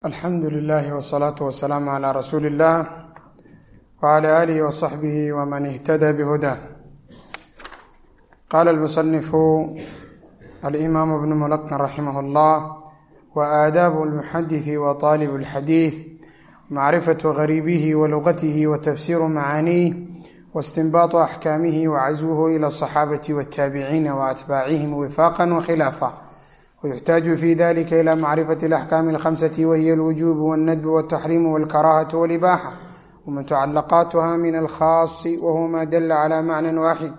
alxamdu lilahi wsalaatu wasalaamu calaa rasuuli illah wcala aalihi wsaxbihi wman ihtada bihuda qaala almusanifu alimaamu bnu mulaqin raximah اllah waadaabu almuxadisi wa taalibu alxadiid macrifatu gariibihi wa lugatihi wa tafsiru macaaniih waistinbaatu axkaamihi wacaswuhu ila asaxaabati waataabiciina waatbaacihim wifaaqan wakhilaafa ويحتاج في ذلك إلى معرفة الأحكام الخمسة وهي الوجوب والندب والتحريم والكراهة والإباحة ومتعلقاتها من الخاص وهو ما دل على معنى واحد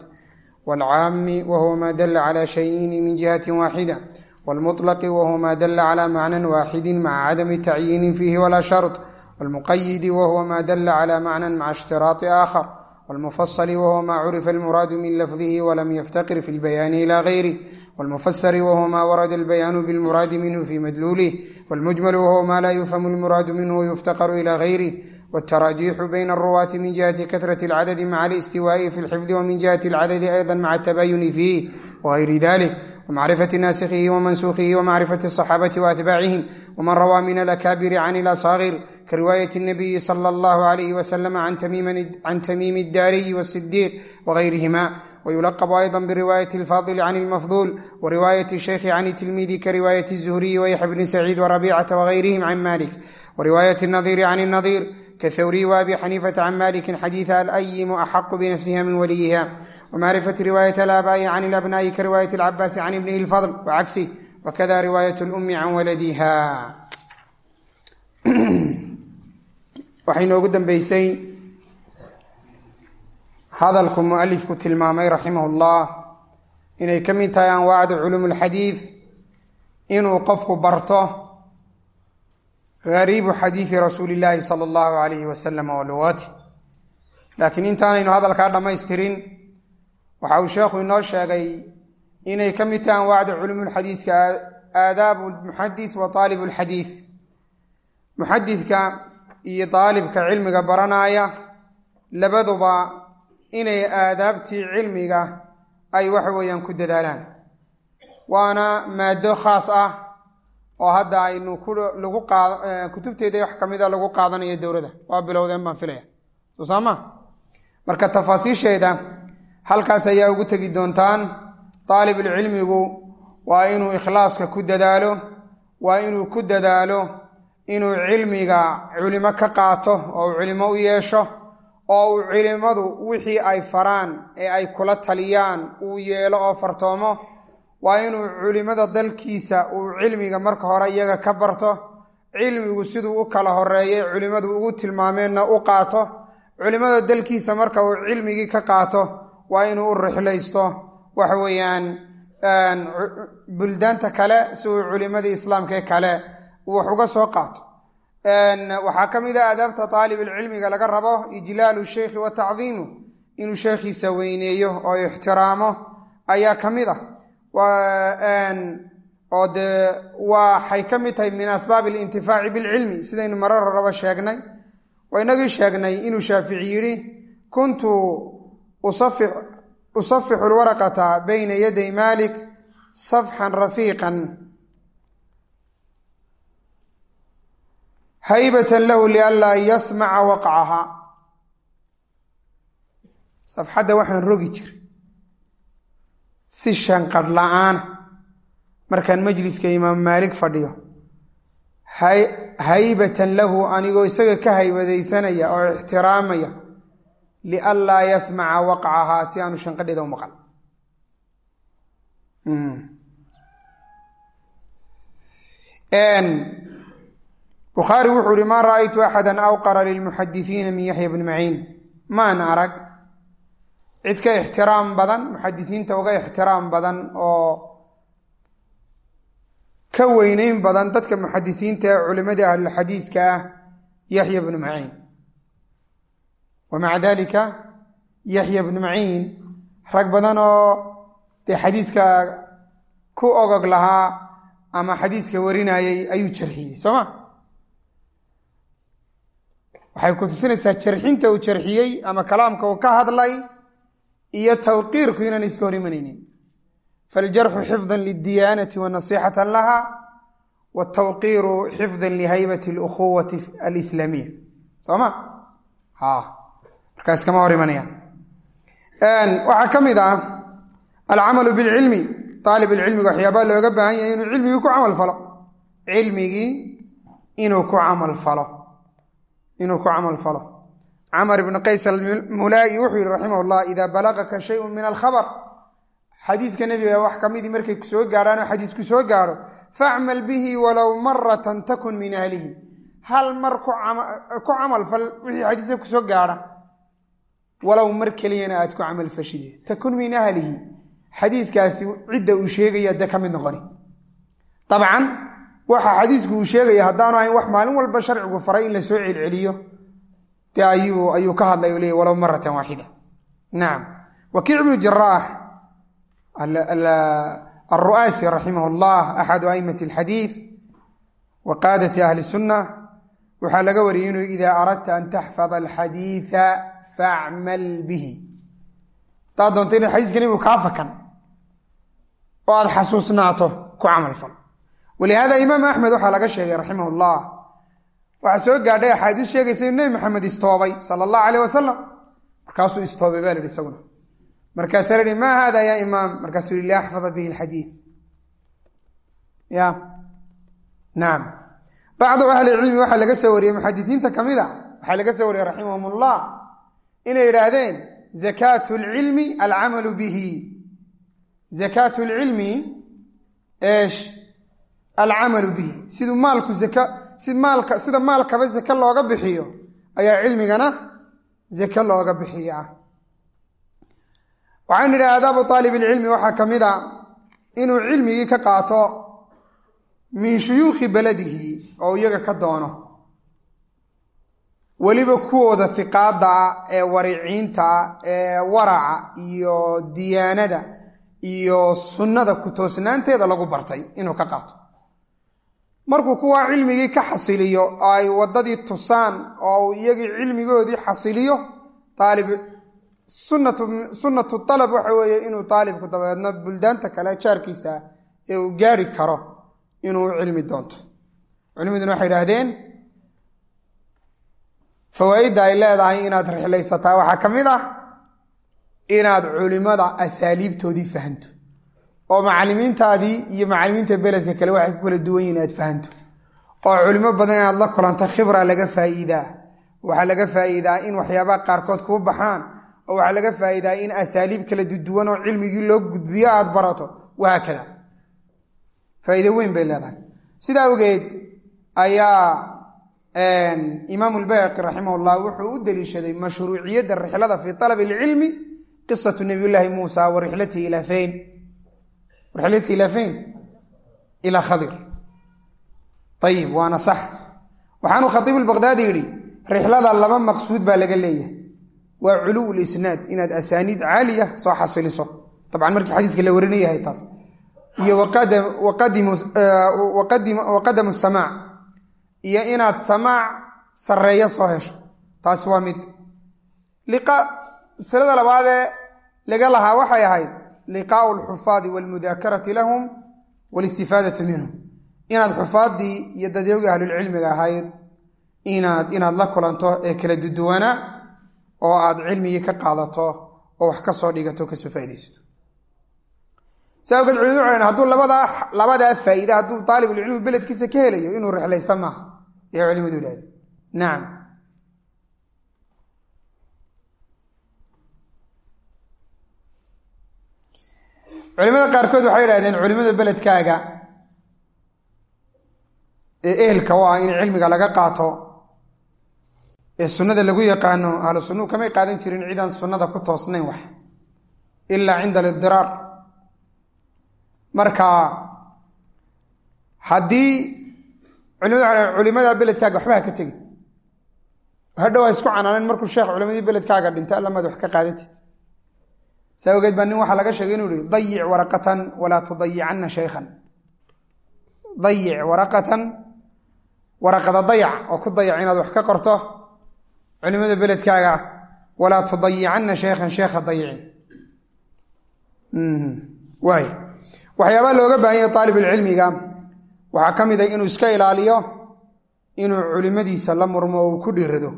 والعام وهو ما دل على شيئين من جهة واحدة والمطلق وهو ما دل على معنى واحد مع عدم تعيين فيه ولا شرط والمقيد وهو ما دل على معنى مع اشتراط آخر والمفصل وهو ما عرف المراد من لفظه ولم يفتقر في البيان إلى غيره والmfsr whو ma warad البyاn bالmuraad mnه fي madlulh والmجmل whو ma la yfhm الmuraad mnه وyftqr إlى غyrه والتراجيح byn الrwاة min جiهaة kraة الcdد mع الاstiواء fي الxفd وmin جiهaة الcdد أيضا mع التbayن فيه وغyr ذلك ومعرفة nاaskhihi وmansukhihi ومعرفة الصحاaبة وأتباعiهm وman rawى min الأكاbr عن الأصاغر كرواية النبي صلى الله عليه وسلم عن تميم, عن تميم الداري والصديق وغيرهما ويلقب أيضا برواية الفاضل عن المفضول ورواية الشيخ عن التلميذ كرواية الزهري ويحيى بن سعيد وربيعة وغيرهم عن مالك ورواية النظير عن النظير كثوري وأبي حنيفة عن مالك حديث الأيم أحق بنفسها من وليها ومعرفة رواية الآباء عن الأبناء كرواية العباس عن ابنه الفضل وعكسه وكذا رواية الأم عن ولدها waxay noogu dambeysay hadalku mualifku tilmaamay raximah اllah inay ka mid tahay anwaacda culuum اlxadiid inuu qofku barto gariibu xadiidi rasuuli illaahi sala allahu alayhi wasalam wa lugaati laakiin intaanaynu hadalkaa dhammaystirin waxa uu sheekhu inoo sheegay inay ka mid tahay anwaacda culuumulxadiidka aadaabu muxadis wa aalib lxadiid muxadidka iyo daalibka cilmiga baranaaya labaduba inay aadaabtii cilmiga ay waxa weeyaan ku dadaalaan. Waana maado khaas ah oo hadda aynu lagu qaad kutubteeda wax kamida lagu qaadanayo dowladda. Waa bilowdeen baan filaya soo saama? Marka tafaasiisheeda halkaas ayaa ugu tegi doontaan daalibulcilmigu waa inuu ikhlaaska ku dadaalo waa inuu ku dadaalo inuu cilmiga culimo ka qaato oo uu culimo u yeesho oo uu culimadu wixii ay faraan ee ay kula taliyaan uu yeelo oo fartoomo waa inuu culimada dalkiisa uu cilmiga marka hore iyaga ka barto cilmigu siduu u kala horeeyay culimadu ugu tilmaameenna u qaato culimada dalkiisa marka uu cilmigii ka qaato waa inuu u rixlaysto. Waxa weeyaan buldaanta kale si uu culimadii islaamkae kale wax uga soo qaato waxaa ka mid a aadaabta aalibulcilmiga laga rabo ijlaalu sheikhi wa tacdiimu inuu sheekhiisa weyneeyo oo ixtiraamo ayaa ka mid ah. Oo dee waxay ka mid tahay min asbaab alintifaaci bilcilmi sidaynu marar horaba sheegnay. Waa inagii sheegnay inuu shaafici yidhi kuntu usafixu lwaraqata bayna yaday malik safxan rafiiqan haybatan lahu lianlaa yasmaca waqcaha safxadda waxaan rogi jira si shanqadh la'aana markaan majliska imaam maalik fadhiyo haybatan lahu anigoo isaga ka haybadaysanaya oo ixtiraamaya lianlaa yasmaca waqcahaa si aanu shanqadheeda u maqal bukhaari wuxuu ihi maa ra'aytu axada awqara lilmuxadisiina min yaxya bni maciin. Maan arag cid ka ixtiraam badan muxadisiinta uga ixtiraam badan oo ka weyneyn badan dadka muxadisiinta ee culimadii ahlulxadiiska ah yaxya bnu maciin. Wa maca dalika yaxya bnu maciin rag badan oo dee xadiiska ku ogog lahaa ama xadiiska warinayay ayuu jarxiyey soo ma waxay ku tusinaysaa jarxinta uu jarxiyey ama kalaamka uu ka hadlay iyo tawqiirku inaan iska hor imanaynin. Faljarxu xifdan lidiyaanati wa nasixatan laha watawqiiru xifdan lihaybati alukhuwati alislaamiya. Soo ma? Ha. Markaas kama hor imanayaan waxaa ka mid ah alcamalu bilcilmi aalib ilcilmiga waxyaabaa looga baahan yahay inuu cilmigii ku camal falo. Cilmigii inuu ku camal falo inuu ku camal falo. Camar ibn qays almulaa'i wuxuu yihi raximah llah balagaka shayun min alkhabar. Xadiiska nebiga wax ka midii markay ku soo gaadhaan oo xadiis ku soo gaadho facmal bihi walow maratan takun min ahlihi. Hal mar ku camal fal wixii xadiiska ku soo gaadha walow mar keliyana aad ku camal fashide. Takun min ahlihi. Xadiiskaasi cidda uu sheegaya dee ka mid noqoni. Dabcan waxa xadiisku uu sheegaya haddaanu ahayn wax maalin walba sharcigu faray in la soo celceliyo. Dee ayuu ayuu ka hadlay u leeyay walow maratan waaxida. Nacam wakiic ibnu jaraax alru'aasi raximah llah axadu aimati alxadiid wa qaadati ahli sunna waxaa laga wariyey inuu idaa aradta an taxfada alxadiida facmal bihi. Hadaad doonto inaad xadiiska nebigu kaa fakan oo aad xasuusnaato ku camal fal walihaada imaam axmed waxaa laga sheegay raximah llah waxaa soo gaadhay axaadiis sheegaysa inuu nebi maxamed istoobay sala allahu aleyh wasalam markaasuu istoobay baa la yihi isaguna markaasaa la yihi maa hada ya imaam markaasuu yihi liaxfada bihi alxadiid ya nacam bacdu ahli cilmi waxaa laga soo wariyey muxadisiinta ka mid a waxaa laga soo wariyey raximahum ullah inay yidhaahdeen zakaatu lcilmi alcamalu bihi zakaatu lcilmi eesh alcamalu bihi. Siduu maalku maalka sida maalkaba zake looga bixiyo ayaa cilmigana zake looga bixiyaa waxaynu nidhi aadaabu aalib ilcilmi waxaa ka mid a inuu cilmigii ka qaato min shuyuukhi beladihi oo iyaga ka doono. Weliba kuwooda hiqaada ee wariciinta ee waraca iyo diyaanada iyo sunnada ku toosnaanteeda lagu bartay inuu ka qaato markuu kuwaa cilmigii ka xasiliyo oo ay waddadii tusaan oo uu iyagii cilmigoodii xasiliyo aalib sunnatu alab waxa weeye inuu aalibku dabeedna buldaanta kale jaarkiisa ee uu gaari karo inuu cilmi doonto. Culimaduna waxay idhaahdeen fawaaidda ay leedahay inaad rixlaysataa waxaa ka mid ah inaad culimada asaaliibtoodii fahanto oo macalimiintaadii iyo macalimiinta beledka kale waxay ku kala duwan yihiin aad fahanto. oo culimo badan inaad la kulanto khibra laga faa'iidaa. Waxaa laga faa'iidaa in waxyaabaha qaarkood kuu baxaan oo waxaa laga faa'iidaa in asaaliib kala duduwan oo cilmigii loo gudbiyo aad barato. Wahaakada faa'iido weyn bay leedahay. Sidaa awgeed ayaa imaam raximah llah wuxuu u deliishaday mashruuciyadda rixlada fii alab ilcilmi qisatu nabiyullaahi muusa wa rixlatihi ilaa fayn rixlatihi ilaa fayn ilaa khadir ayib waana sax waxaanu khatiib lbaqdaadi yidhi rixlada laba maqsuud baa laga leeyahay waa culuw lisnaad inaad asaaniid caaliya soo xasiliso dabcan markii xadiiska la warinayahay taas iyo waqadamu samaac iyo inaad samaac sareeyo soo hesho taasi waa mid masalada labaadee laga lahaa waxay ahayd liqaau alxufaadi walmudaakarati lahum walistifaadatu minhum inaad xufaadii iyo dadyogii ahlulcilmiga ahayd inaad inaad la kulanto ee kala duduwanaa oo aad cilmigii ka qaadato oo wax ka soo dhigato ka soo faa'idaysato si awgeed culimadu waxay hadduu labadaa labadaa faa'iida hadduu taalibulcilmi beledkiisa ka helayo inuu rixlaysta maaha. Ayay culimadu yidhahdeen. Nacam culimada qaarkood waxay yidhahdeen culimada beledkaaga ee ehelka u ah in cilmiga laga qaato ee sunnada lagu yaqaano ahlu sunnuhu kamay qaadan jirin cidaan sunnada ku toosnayn wax ilaa cinda alidiraar marka haddii culimadu waa culimada beledkaaga waxbaha ka tegi. Hadhow a isku canaanen markuu sheekh culimadii beledkaaga dhinta allamaad wax ka qaadatid saa ogeed baa nin waxaa laga sheegay inuu yihi dayic waraqatan walaa tudayicanna shaykhan. Dayic waraqatan waraqada dayac oo ku dayac inaad wax ka qorto culimada beledkaaga walaa tudayicanna shaykhan sheekha dayicin. Waay. Waxyaabaa looga baahan yahay aalibulcilmiga waxaa ka mid a inuu iska ilaaliyo inuu culimadiisa la murmo oo uu ku dhiirado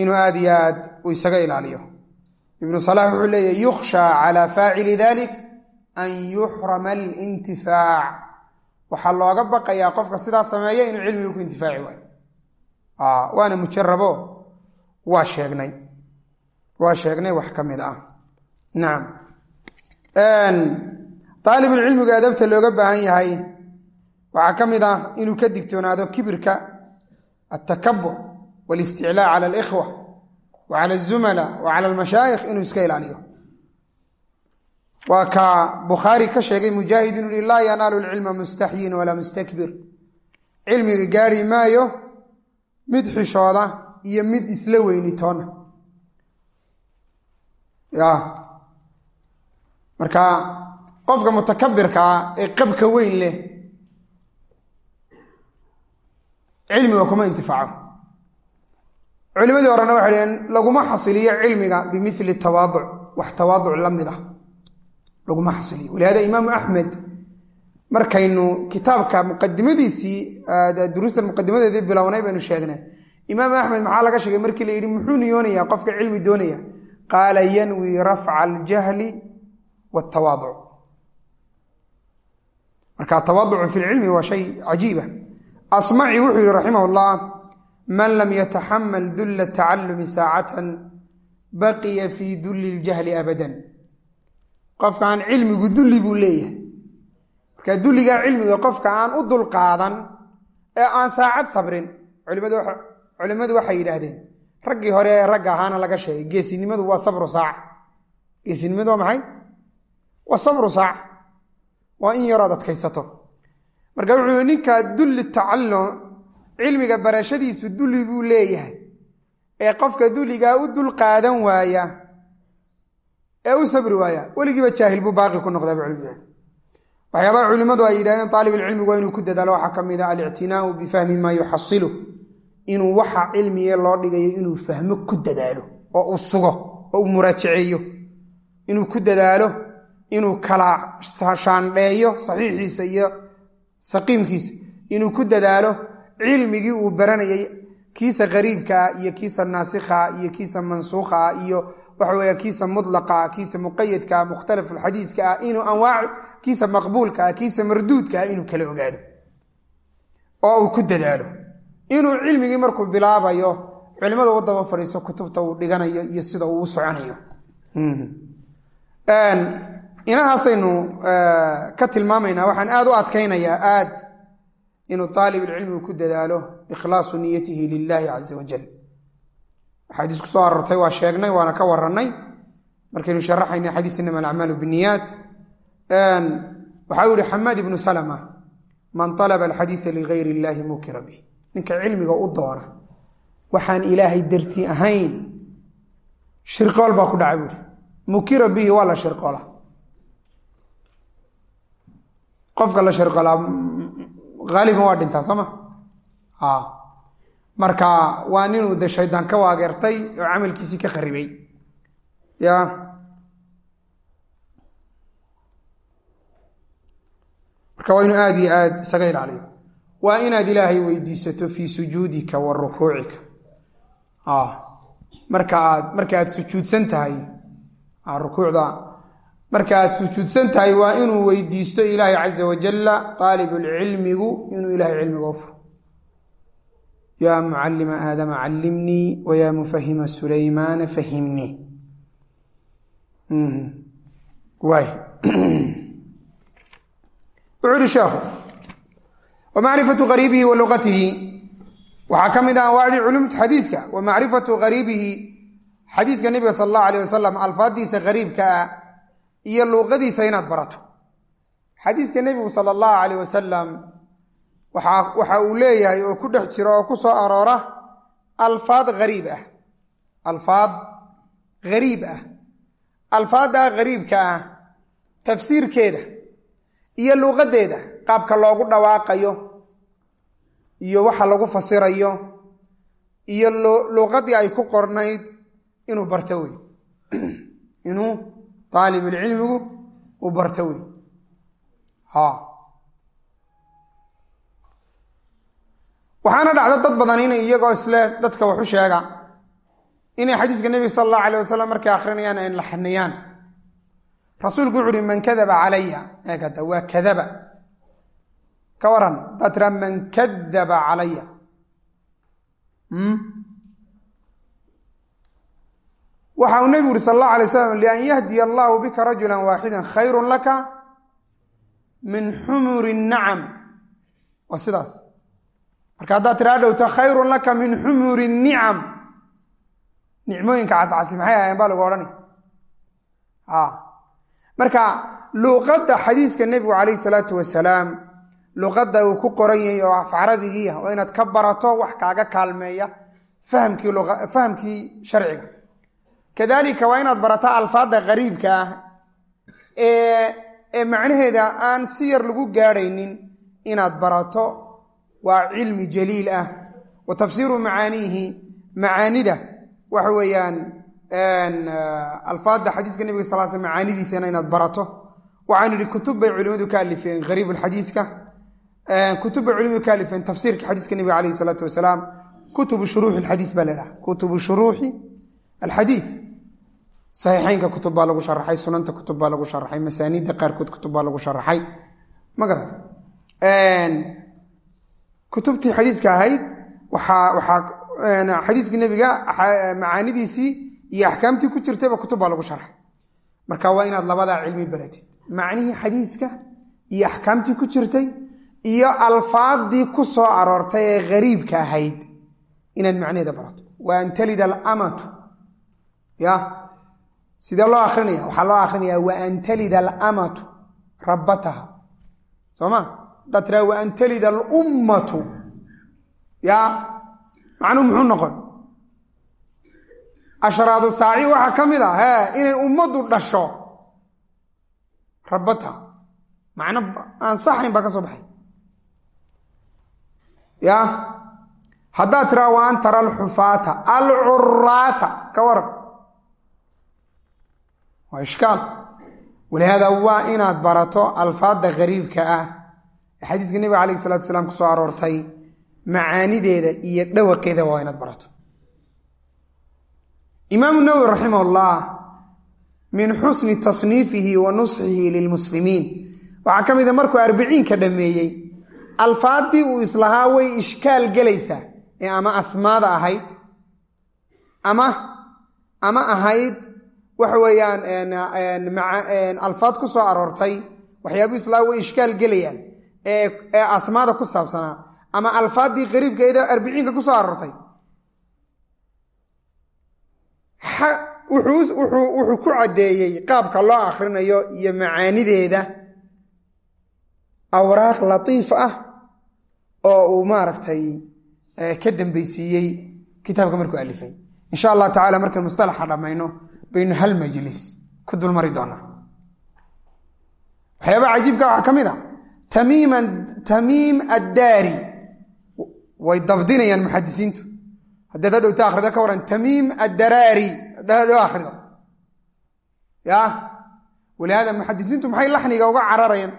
inuu aad iyo aad uu isaga ilaaliyo ibnu salax wuxuu leeyahy yukhsha calaa faacili dalik an yuxrama alintifaac waxaa looga baqayaa qofka sidaa sameeya inuu cilmiga ku intifaaci waayo. Waana mujarabo waa sheegnay. Waa sheegnay wax ka mid ah. Nacam aalibulcilmiga adabta looga baahan yahay waxaa ka mid ah inuu ka digtoonaado kibirka altakabur walisticlaa cala alikhwa wa cala azumala wa cala almashaayikh inuu iska ilaaliyo waa ka bukhaari ka sheegay mujaahid inuu yihi laa yanaalu lcilma mustaxyin walaa mustakbir cilmiga gaari maayo mid xishooda iyo mid isla weyni toona ya marka qofka mutakabirkaa ee qabka weyn leh cilmiga kuma intifaaco culimadii horena waxay dhaheen laguma xasiliyo cilmiga bimili tawaaduc. Wax tawaaduc la mid ah. Laguma xasiliyo. Walihada imaamu axmed markaynu kitaabka muqadimadiisii duruusta muqadimadeedii bilownay baynu sheegnay imaam axmed maxaa laga sheegay? Markii la yidhi muxuu niyoonayaa qofka cilmi doonaya? Qaala yanwi rafca aljahli wاtawaaduc marka tawaaducu fi lcilmi waa shay cajiiba asmaci wuxuu yihi raximah man lam yataxamal dula tacalumi saacatan baqiya fii duli اljahli abadan. Qofkaan cilmigu dulli buu leeyahay. Marka dulligaa cilmiga qofka aan u dulqaadan ee aan saacad sabrin culimmadu waxay yidhaahdeen raggii hore ee ragga ahaana laga sheegay geesinimadu waa sabru saaca geesinimadu waa maxay? Waa sabru saaca waa in yarood adkaysato marka wuxuu ninkaa dulli tacallum cilmiga barashadiisu dulli buu leeyahay. Ee qofka dulligaa u dulqaadan waaya ee u sabri waaya weligiiba jaahil buu baaqi ku noqdaa bu culimadu waxyaabaha culimmadu ay yidhahdeen aalibulcilmigu waa inuu ku dadaalo waxaa ka mid a alictinaau bifahmi maa yuxasilu inuu waxa cilmiye loo dhigayo inuu fahmo ku dadaalo oo uu sugo oo uu muraajaceeyo inuu ku dadaalo inuu kala shaandheeyo saxiixiisa iyo saqiimkiisa. Inuu ku dadaalo cilmigii uu baranayay kiisa qariibkaa iyo kiisa naasikhaa iyo kiisa mansuukhaa iyo waxa weya kiisa mudlaqaa kiisa muqayadkaa mukhtalafulxadiiska ah inuu anwaac kiisa maqbuulkaa kiisa marduudkaa inuu kala ogaado. Oo uu ku dadaalo. Inuu cilmigii markuu bilaabayo culimada u daba fadhiiso kutubta uu dhiganayo iyo sida uu u soconayo inahaasaynu ka tilmaamaynaa waxaan aad u adkaynayaa aad inuu aalibulcilmigu ku dadaalo ikhlaasu niyatihi lilahi caza wajal. Axaadiis ku soo aroortay waa sheegnay waana ka warannay. Markaynu sharaxayna xadiis inama alacmaalu biniyaat waxau yihi xamaad ibnu salma man alaba alxadiisa ligayr illahi mukira bih ninka cilmiga u doona waxaan ilaahay dartii ahayn shirqool baa ku dhaca buuhi mukira bihi waa la shirqoola qofka la shirqoolaa haaliban waa dhintaa soo ma? Marka waa ninuu de shaydaan ka waageertay oo camalkiisii ka kharibay. Ya. Marka waa inuu aada iyo aad isaga ilaaliyo. Waa inaad ilaahay weydiisato fii sujuudika wa rukuucika. Marka aad marka aad sujuudsan tahay rukuucda marka aad sujuudsan tahay waa inuu weydiisto ilaahay caza wajalla aalibulcilmigu inuu ilahay cilmiga u furo. Yaa mucalima aadama callimnii wayaa mufahima sulaymaana fahimnii. Waay wuxuu uhi sheekhu wa macrifatu qariibihi wa waxaa ka mid ah anwaacdii culumta xadiiska wa macrifatu qariibihi. Xadiiska nebiga sala allahu alayh wasalam alfaaddiisa qariibka ah iyo luuqadiisa inaad barato. Xadiiska nebigu sala allahu alayh wasalam waxa waxa uu leeyahay oo ku dhex jira oo ku soo aroora alfaad hariib ah. Alfaad hariib ah. Alfaaddaa hariibka ah tafsiirkeeda iyo luuqaddeeda qaabka loogu dhawaaqayo iyo waxa lagu fasirayo iyo luuqadii ay ku qornayd inuu barto wey inuu aalibulcilmigu uu barto wey waxaana dhacda dad badan inay iyagoo isle dadka waxu sheega inay xadiiska nebiga sala allahu alayh wasalam markay akhrinayaan ay laxniyaan rasuulku wuxu uhi man kadaba calaya eegada waa kadaba. Ka waran haddaad tiraa man kadaba calaya waxa uu nebigu uhi sal allahu alay slam lian yahdiya allahu bika rajula waaxida khayru laka min xumuri nacam. Waa sidaas. Marka haddaad tiraa dhowta khayrun laka min xumuri nicam nicmooyinka cascasi maxay ahayen baa lagu odhanay marka luuqadda xadiiska nebigu calayh salaatu wasalaam luqadda uu ku qoran yahay oo af carabigiiah oo inaad ka barato wax kaaga kaalmeeya fahamkii sharciga kadalika waa inaad barato alfaadda qariibka ah ee macnaheeda aan si yar lagu gaadhaynin inaad barato waa cilmi jaliil ah. Wa tafsiiru macaaniihi macaanida waxa weeyaan alfaadda xadiiska nebiga sal sl macaanidiisana inaad barato. Waxaan idhi kutub bay culimadu ka alifeen hariib xadiiska. Kutub bay culimadu ka alifeen tafsiirka xadiiska nebiga alayh salaatu wasalaam. Kutubu shuruuxi xadiis baa la dhaha kutubu shuruuxi alxadiid saxiixeynka kutub baa lagu sharaxay sunanta kutub baa lagu sharaxay masaaniidda qaarkood kutub baa lagu sharaxay ma garat kutubtii xadiiska ahayd waxaa xadiiska nebiga macaanidiisii iyo axkaamtii ku jirtayba kutub baa lagu sharxay marka waa inaad labadaa cilmi baratid macnihii xadiiska iyo axkaamtii ku jirtay iyo alfaadii ku soo aroortay ee hariibka ahayd inaad macnaheeda barato wa an alamatu ya? Sidee loo akrinaya waxaa loo akrinaya wa an talida alamatu rabbataha. Soo ma haddaad tiraa wa an talida alummatu. Ya? Macnuhu muxuu noqon? Ashraadu saaci waxaa ka mid a he inay ummaddu dhasho rabbata macno aan saxayn baa ka soo baxay. Ya? Haddaad tiraa wa an tara alxufaata alcuraata. Ka waran waa ishkaal. Walihaada waa inaad barato alfaadda gariibka ah ee xadiiska nebiga alayh isalatu wasalaam ku soo aroortay. Macaanideeda iyo dhawaqeeda waa inaad barato. Imaamu nawowi raximah llah min xusni tasniifihi wa nusxihi lilmuslimiin waxaa ka mida markuu arbiciinka dhammeeyey alfaaddii uu islahaa way ishkaal gelaysaa ee ama asmaada ahayd ama ama ahayd waxa weeyaan alfaad ku soo aroortay waxyaabuu islahaa way ishkaal gelayaan ee asmaada ku saabsanaa ama alfaaddii qariibkeeda arbiciinka ku soo aroortay. Wuxuu ku caddeeyey qaabka loo akhrinayo iyo macaanideeda. Awraaq latiif ah oo uu maaragtay ka dambeysiiyey kitaabka markuu alifay. Insha allah tacala markaan mustalaxa dhammayno baynu hal majlis ku dulmari doonaa. Waxyaabaha cajiibka waxaa ka mid a tamiiman tamiim addaari. Way dabdinayaan muxadisiintu haddaad hadhowta akhrido ka waran tamiim addaraari. Hadhow akhrido. Ya walihaada muxadisiintu maxay laxniga uga cararayaan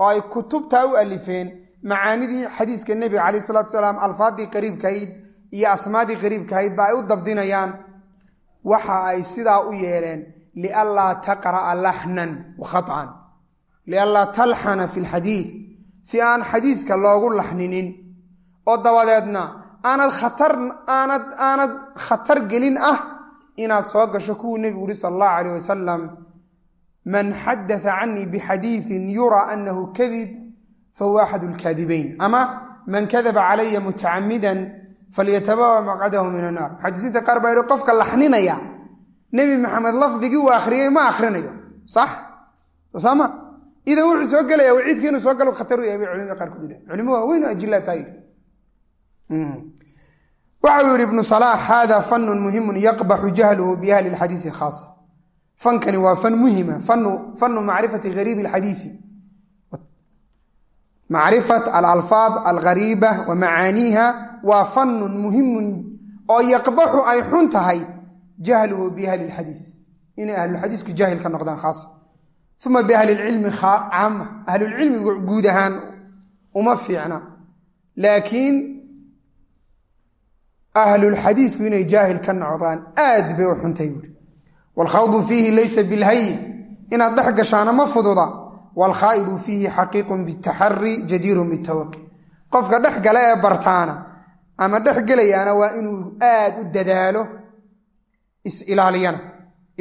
oo ay kutubtaa u alifeen macaanidii xadiiska nebiga calayh salatu salaam alfaadii qariibkahayd iyo asmaadii qariibkahayd ba ay u dabdinayaan waxa ay sidaa u yeeleen lianlaa taqra'a laxnan wa khaطcan lianlaa talxana fi lxadiid si aan xadiiska loogu laxninin oo dabadeedna aanad khatar aanad khatar gelin ah inaad soo gasho kuwuu nebigu uri sala allahu alayh wasalam man xadaa canii bixadiiin yuraa anahu kadib fahuwa axad lkaadibayn ama man kadaba calaya mutacamidan falyatabawa maqcadahu min annaar muxadisiinta qaar baa yihi qofka laxninaya nebi maxamed lafdigii uu akhriyey ma akhrinayo sax sosaama idan wuxuu soo gelaya waciidka inuu soo galo khatar u yahay bay culimada qaarkood yidhahen culimo waaweyn oo ajilaasaa yidhi waxa uu yihi ibnu salaax hada fanun muhimun yaqbaxu jahluhu biahli lxadiisi khaasa fankani waa fan muhima fanu macrifati hariibi alxadiisi macrifat alalfaad alghariiba wa macaaniiha waa fanun muhimun oo yaqbaxu ay xun tahay jahluhu biahli lxadiis inay ahlulxadiisku jaahil ka noqdaan khaasa uma biahli lcilmi caama ahlulcilmigu guud ahaan uma fiicna. Laakiin ahlulxadiisku inay jaahil ka noqdaan aad bay u xuntay buuri waalkhawdu fiihi laysa bilhayin inaad dhex gashaana ma fududa waalkhaa'idu fiihi xaqiiqun bitaxari jadiirun bitawaqi qofka dhex gala ee bartaana ama dhex gelayaana waa inuu aad u dadaalo is-ilaaliyana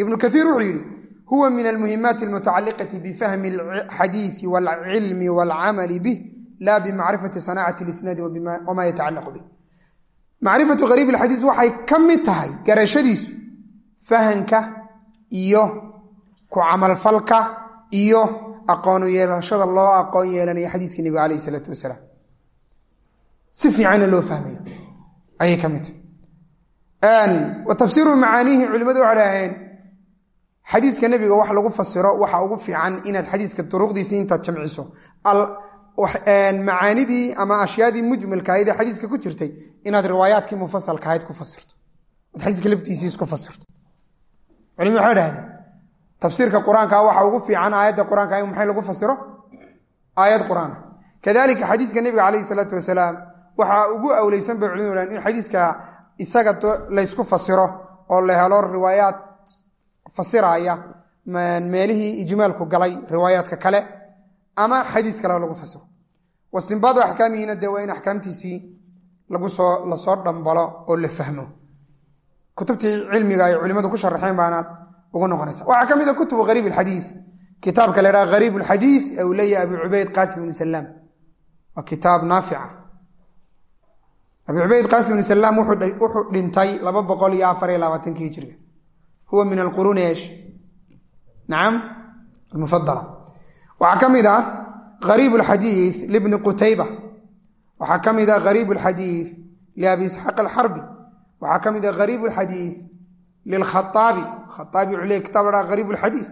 ibnu kaiir wuxuu yidhi huwa min almuhimaati almutacaliqati bifahmi alxadiidi waalcilmi waalcamali bih la bimacrifati sanaacati lisnaadi wamaa yatacalaqu bih macrifatu hariib alxadiis waxay ka mid tahay garashadiisu fahanka iyo ku camalfalka iyo aqoonu yeelashada loo aqoon yeelanayo xadiiskii nebiga alayh isalaatu wasalaam. Si fiicanna loo fahmayo. Ayay ka mid tahay. Wa tafsiiru macaaniihi culimadu waxay dhaheen xadiiska nebiga wax lagu fasiro waxa ugu fiican inaad xadiiska duruqdiisi intaad jamciso. Macaanidii ama ashyaadii mujmalkaahayd ee xadiiska ku jirtay inaad riwaayaadkii mufasalkaahayd ku fasirto. Ad xadiiska laftiisii isku fasirto. Culimadu waxay dhahdeen tafsiirka qur'aanka waxa ugu fiican aayadda qur'aanka in maxay lagu fasiro? Aayad qur'aana kadalika xadiiska nebiga calayhi salaatu wasalaam waxaa ugu awleysan bay culimadu dhahen in xadiiska isaga laysku fasiro oo la helo riwaayaad fasiraya meelihii ijmaalku galay riwaayaadka kale ama xadiis kale lagu fasiro. Wastinbaadu axkaamihiina dee waa in axkaamtiisii lagu soo la soo dhambalo oo la fahmo. Kutubtii cilmiga ay culimadu ku sharaxeen baanaad ugu noqonaysa. Waxaa ka mid a kutubu hariib alxadiis. Kitaabka la dhaha hariib alxadiis ee uu leeyahay abu cubayd qaasim ibnu salaam waa kitaab naafica. Abu cubayd qaasim ibnu salaam wuxuu dhintay laba boqol iyo afar iyo labaatankii hijriga huwa min alquruuni esh nacam almufadala waxaa ka mid ah hariib alxadiid libni qutayba waxaa ka mid ah hariib alxadiid liabi isxaaq alxarbi. Waxaa ka mid ah hariib alxadiid lilkhaaabi khaaabi wuxuu leey kitab la hariib alxadiis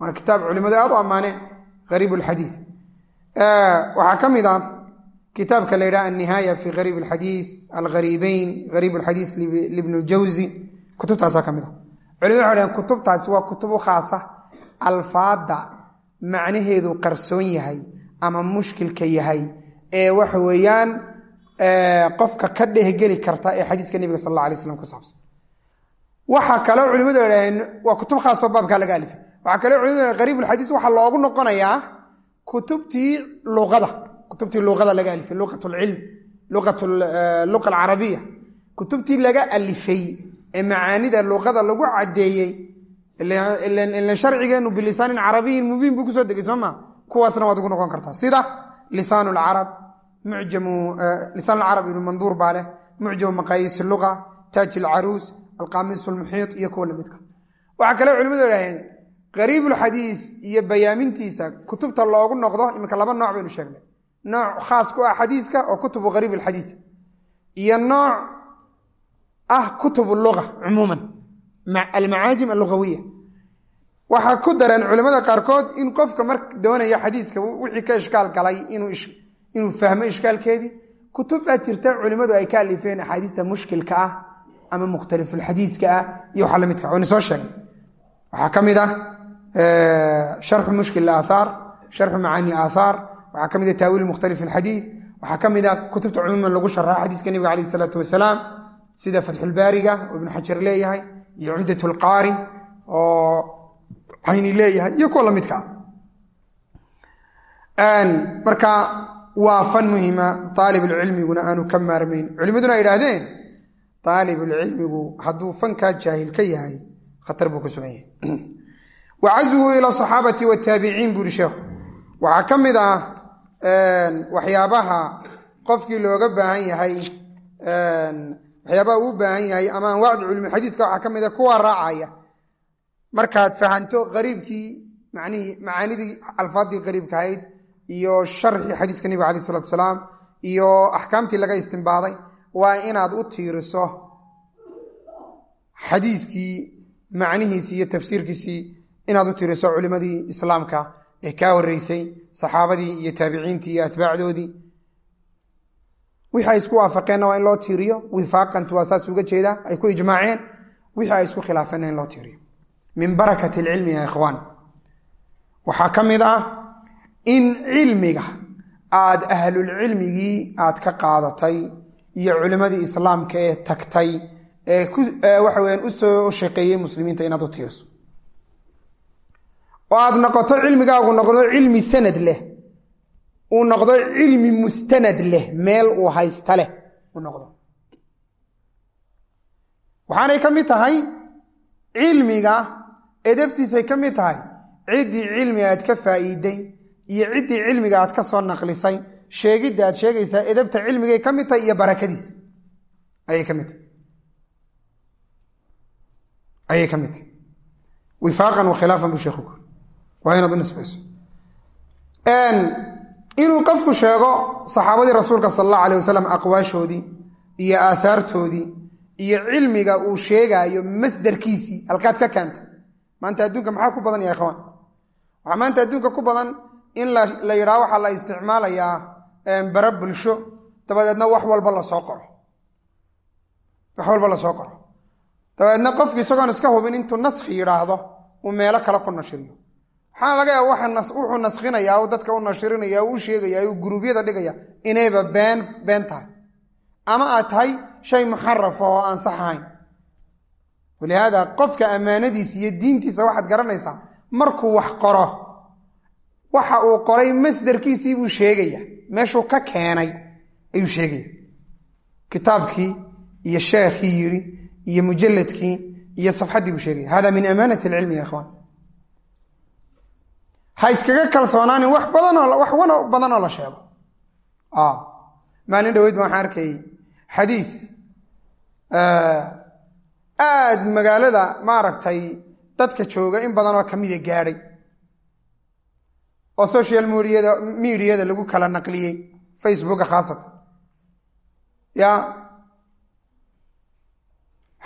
waana kitaab culimadu aad u ammaaneen hariib alxadiid waxaa ka mid ah kitaabka la yidhaha annihaaya fi hariib alxadiis alghariibeyn hariib alxadiis libn ljawzi kutubtaasaa ka mid ah culimadu waxay dhaheen kutubtaasi waa kutub u khaasa alfaada macnaheedu qarsoon yahay ama mushkilka yahay ee waxa weeyaan qofka ka dhehgeli karta ee xadiiska nebiga sal alla alay waxaa kaloo culimadu dhaheen waa kutub khaasoo baabkaa laga alifay. Waxaa kaloo culimadu dhaheen qariib ulxadiis waxaa loogu noqonayaa kutubtii luqada. Kutubtii luqada laga alifay luqat lcilm luqat luqa alcarabiya. Kutubtii laga alifay ee macaanida luqada lagu caddeeyey ila sharcigeenu bilisaanin carabiyin mubiin buu ku soo degay sooma kuwaasna waad ugu noqon kartaa. Sida lisaan lcarab mujamu lisaan lcarab ibnu manduur baa leh mucjamu maqaayis luqa taaj alcaruus alqaamiis lmuxiit iyo kuwa lamidka waxaa kale culimadu idhaaheen qariib ulxadiis iyo bayaamintiisa kutubta loogu noqdo iminka laba nooc baynu sheegnay. Nooc khaas ku ah xadiiska oo kutubu qariib iyo nooc ah kutub luga cumuuman almacaajim allugawiya waxaa ku dareen culimmada qaarkood in qofka mar doonaya xadiiska wixii ka ishkaal galay inuu fahmo ishkaalkeedii. Kutub baa jirta culimmadu ay ka alifeen axaadiista mushkilka ah ama mukhtalifulxadiiska ah iyo waxa lamidka waynu soo sheegnay waxaa ka mid ah sharxu mushkil aathaar sharxu macaani aathaar waxaa ka mid ah taawiil mukhtalif alxadiid waxaa ka mid ah kutubta cumuuman lagu sharaxa xadiiska nebiga calayh isalaatu wasalaam sida fatxulbaariga oo ibnu xajar leeyahay iyo cumdat lqaari oo cayni leeyahay iyo kuwa lamidka ah. Marka waa fan muhima aalibulcilmiguna aanu ka maarmayn. Culimaduna ay idhaahdeen aalibulcilmigu hadduu fankaa jaahil ka yahay khatar buu ku sugan yahay. Wa ila asaxaabati wataabiciin buu ihi sheekhu waxaa ka mid ah waxyaabaha qofkii looga baahan yahay waxyaabaha uu baahan yahay ama anwaacda culumulxadiiska waxaa ka mid a kuwa raacaya. Markaad fahanto qariibkii manihii macaanidii alfaadii qariibka ahayd iyo sharxii xadiiska nebiga alai salatu salaam iyo axkaamtii laga istimbaaday waa inaad u tiiriso xadiiskii macnihiisii iyo tafsiirkiisii inaad u tiiriso culimadii islaamka ee kaa horeysay saxaabadii iyo taabiciintii iyo atbaacdoodii. Wixii ay isku waafaqeenna waa in loo tiiriyo wifaaqantu waa saas uga jeedaa ay ku ijmaaceen wixii ay isku khilaafeenna in loo tiiriyo. Min barakati alcilmi ya ikhwaan waxaa ka mid ah in cilmiga aad ahlulcilmigii aad ka qaadatay iyo culimmadii islaamka ee tagtay ee waxa weyaan u soo shaqeeyey muslimiinta inaad u tiirso oo aad noqoto cilmigaagu noqdo cilmi sanad leh uu noqdo cilmi mustanad leh meel uu haysta leh uu noqdo. Waxaanay ka mid tahay cilmiga edabtiisay ka mid tahay ciddii cilmiga aad ka faa'iiday iyo ciddii cilmiga aad ka soo naqlisay sheegidda aad sheegaysaa edabta cilmigay ka mid tahay iyo barakadiis. Ayay ka mid tahay. Ayay ka mid tahay. Wifaaqan wa buu sheekhu kuri waa inaad u nisbayso. Inuu qofku sheego saxaabadii rasuulka sala allahu alayh wasalam aqwaashoodii iyo aahaartoodii iyo cilmiga uu sheegaayo masdarkiisii halkaad ka keenta maanta adduunka maxaa ku badan ya ikhwaan waxaa maanta adduunka ku badan in la yidhaha waxaa la isticmaalayaa bare bulsho dabadeedna wax walba la soo qoro. Wax walba la soo qoro. Dabadeedna qofki isagoon iska hubin intuu naskhi yidhaahdo uu meelo kale ku nashiriyo waxaana laga yaaba wuxuu naskhinayaa dadka u nashirinaya u sheegaya uu guruubyada dhigaya inayba been been tahay. Ama aad tahay shay muxarafa oo aan sax ahayn. Walihaada qofka ammaanadiisa iyo diintiisa waxaad garanaysaa markuu wax qoro waxa uu qoray masdarkiisii buu sheegaya meeshuu ka keenay ayuu sheegaya kitaabkii iyo sheekhii yidhi iyo mujalladkii iyo safxaddii buu sheegaya hada min amaanat alcilmi ya ikhwaan ha iskaga kalsoonaanin wax badanoo wax wan badanoo la sheego. Maalin dhaweyd waxaan arkayay xadiis aad magaalada maaragtay dadka jooga in badanoo kamida gaadhay oo social mediada lagu kala naqliyey facebooka khaasatan. Ya.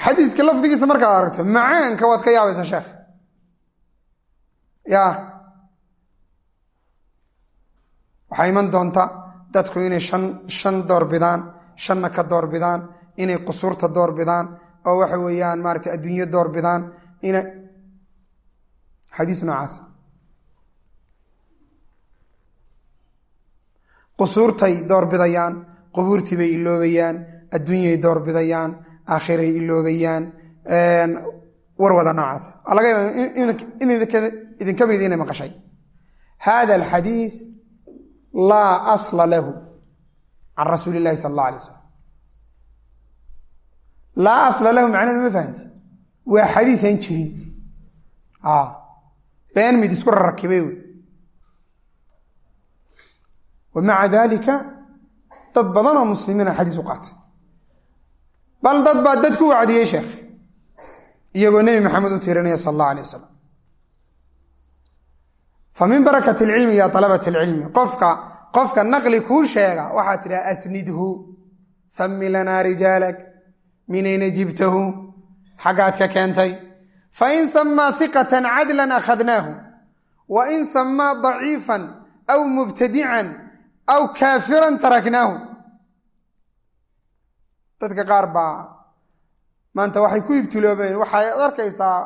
Xadiiska lafdigiisa markaad aragto macaanka waad ka yaabaysaa sheekh. Ya. Waxaa iman doonta dadku inay shan shan doorbidaan shanna ka doorbidaan inay qusuurta doorbidaan oo waxa weeyaan maarata adduunyo doorbidaan ina xadiis noocaas qusuurtay doorbidayaan qubuurtii bay iloobayaan adduunyay doorbidayaan aakhiray iloobayaan war wada noocaas. In idinka mid inay maqashay. Hada alxadiis laa asla lahu can rasuuli illahi sala allah alay wasalam laa asla lahu macnahedu ma fahanti? Waa xadiisaan jirin. Been mid isku rarakibay wey wa dalika dad badan oo muslimiina xadiis u qaatay. Bal dad baa dad ku wacdiyey sheekh iyagoo nebi maxamed u tirinaya sala allah alay wasalam fa min barakat alcilmi ya alabat alcilmi qofka qofka naqli kuu sheega waxaa tidhaha asnidhu sami lanaa rijaalak minayna jibtahu xaggaad ka keentay fain samaa iqatan cadlan akhadnaahu wa in samaa daciifan aw mubtadican aw kaafiran taraknaahu dadka qaar baa maanta waxay ku ibtiloobeen waxay arkaysaa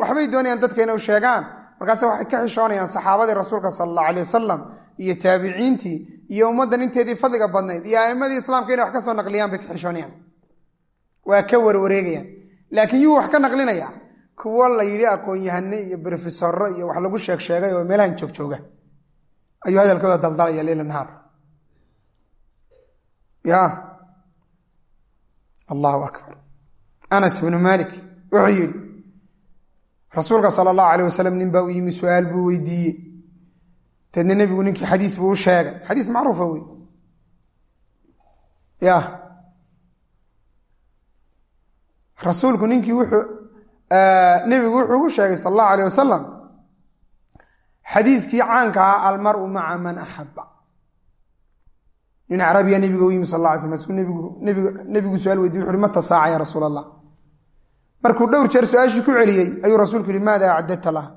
waxbay doonayaan dadka inay sheegaan markaase waxay ka xishoonayaan saxaabadii rasuulka sala allahu alay wasalam iyo taabiciintii iyo ummaddan inteedii fadliga badnayd iyo a'imadii islaamka inay wax ka soo naqliyaan bay ka xishoonayaan waa ka warwareegayaan laakiin yuu wax ka naqlinaya kuwo la yidhi aqoon-yahane iyo brofesoro iyo wax lagu sheeg sheegay oo meelahan joogjooga ayuu hadalkooda daldalaya leila nahaar. Ya. Allahu akbar. Anas ibnu malik wuxuu yidhi rasuulka sala allahu alayh wasalam nin baa u yimi su'aal buu weydiiyey. Deedna nebigu ninkii xadiis buu u sheegay. Xadiis macruufa wey ya. Rasuulku ninkii wuxuu nebigu wuxuu u sheegay sala allahu alayh wasalam xadiiskii caanka ah almaru maca man axaba nin carabiya nebiga u yimi sal la alay slam masku nebigu su'aal weydiy wuxu uhi mata saaca ya rasuul allah markuu dhowr jeer su'aashii ku celiyey ayuu rasuulku yihi maada acdadta laha?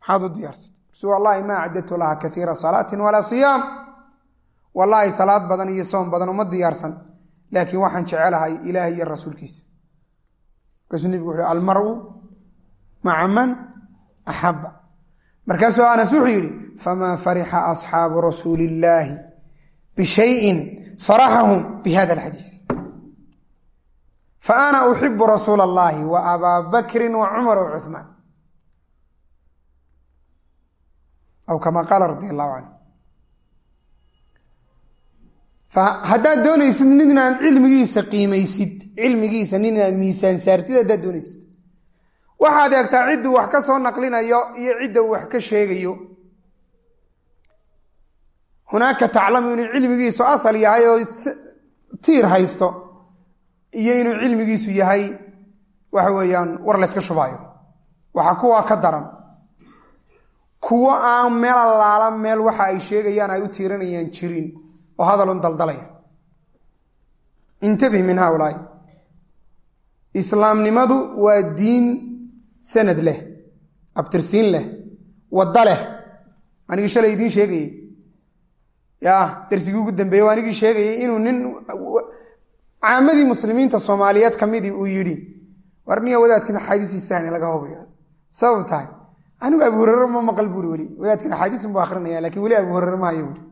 Maxaad u diyaarsatay su wallahi ma acdadtu laha kaiira salaatin walaa siyaam. Wallaahi salaad badan iyo soom badan uma diyaarsan laakiin waxaan jecelahay ilaah iyo rasuulkiisa. Markaasuu nebigu wuxu almaru maca man axaba markaasuu anas wuxuu yidhi famaa farixa asxaabu rasuuli illaahi bishayin faraxahum bi hada alxadiis. Fa ana uxibu rasuula allahi wa abaa bakrin wa cumar wa cuhmaan aw kama qaala radi allahu canhu haddaad doonaysid nin inaad cilmigiisa qiimaysid cilmigiisa nin inaad miisaan saartid haddaad doonaysid waxaad eegtaa cidduu wax ka soo naqlinayo iyo cidda wax ka sheegayo. Hunaaka taclamu inuu cilmigiisu asal yahay oo tiir haysto iyo inuu cilmigiisu yahay waxa weeyaan war layska shubaayo. Waxaa kuwaa ka daran. Kuwo aan meel allaala meel waxa ay sheegayaan ay u tiiranayaan jirin oo hadalun daldalaya. Intabih min haaulaai islaamnimadu waa diin sanad leh abtirsiin leh wadda leh. Anigii shalay idiin sheegayey. Ya darsigii ugu dambeeye waa anigii sheegayey inuu nin caamadii muslimiinta soomaaliyeed ka midii uu yidhi war niya wadaadkan axaadiisiisahni laga hubayo sabab tahay. Anigu abu hurere ma maqal buuri weli. Wadaadkan axaadiisin buu akrinaya laakiin weli abu hurere mahayo buuri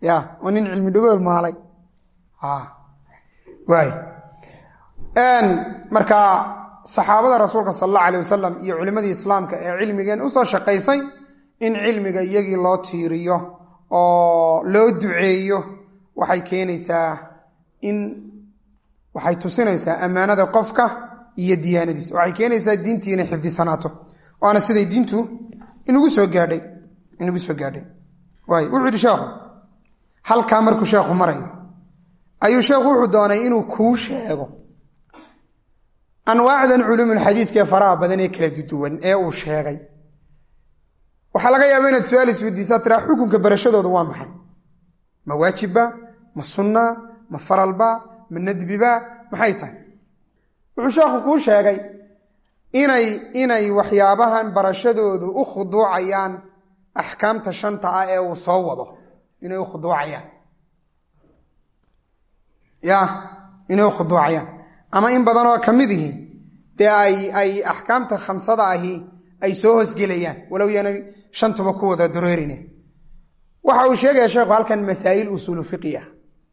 ya oo nin cilmi dhagool maalay marka saxaabada rasuulka sal allahu alay wasalam iyo culimadii islaamka ee cilmigeen u soo shaqaysay in cilmiga iyagii loo tiiriyo oo loo duceeyo. Waxay keenaysaa in waxay tusinaysaa ammaanada qofka iyo diyaanadiisa. Waxay keenaysaa diintii inay xifdisanaato. Waana siday diintu inugu soo gaadhay inugu soo gaadhay. Waay wuxuu yidhi sheekhu halkaa markuu sheekhu marayo ayuu sheekhu wuxuu doonay inuu kuu sheego anwaacdan culuumulxadiiska ee faraha badan ee kala duwan ee uu sheegay. Waxaa laga yaaba inaad su'aal isweydiisaa tiraa xukunka barashadooda waa maxay? Ma waajibba? Ma sunna? Ma faralba? Ma nadbiba? Maxay tahay? Wuxuu sheekhu kuu sheegay inay inay waxyaabahan barashadoodu u khuduucayaan axkaamta shanta ah ee uu soo wado. Inay u khuduucayaan. Ya inay u khuduucayaan ama in badanoo ka mid ihi dee ay axkaamta khamsada ahi ay soo hosgelayaan walow yaanay shantuba ku wada dareerine waxa uu sheegaya sheekhu halkan masaa'il usuulu fiqiya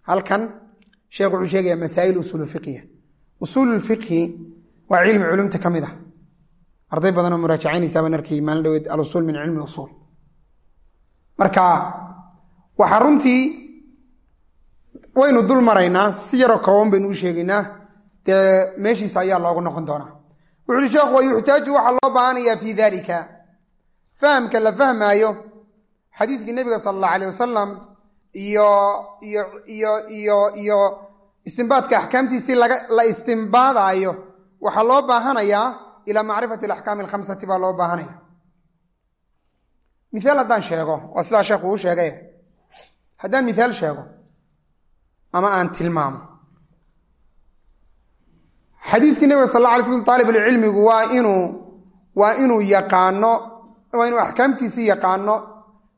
halkan sheekhu wuxuu sheegaya masaa'il usuulu fiqiya usuululfiqhi waa cilmi culumta ka mid ah. Arday badanoo muraajacaynaysaa baan arkay maalin dhaweed alusuul min cilmi usuul. Marka waxaa runtii waynu dul maraynaa si yaroo kooban baynu u sheegaynaa dee meeshiisa ayaa loogu noqon doonaa. Wuxu uhi sheekhu wayuxtaaju waxaa loo baahanayaa fii dalika fahamka la fahmaayo xadiiskii nebiga sala allahu alayh wasalam iyo iyo iyo iyo iyo istimbaadka axkaamtiisii la istimbaadaayo waxaa loo baahanayaa ilaa macrifati alaxkaami alkhamsati baa loo baahanaya. Miaal haddaan sheego waa sidaa sheekhu uu sheegay haddaan miaal sheego ama aan tilmaamo xadiiskii nebiga sal alla alay slam taalibulcilmigu waa inuu waa inuu yaqaano waa inuu axkaamtiisii yaqaano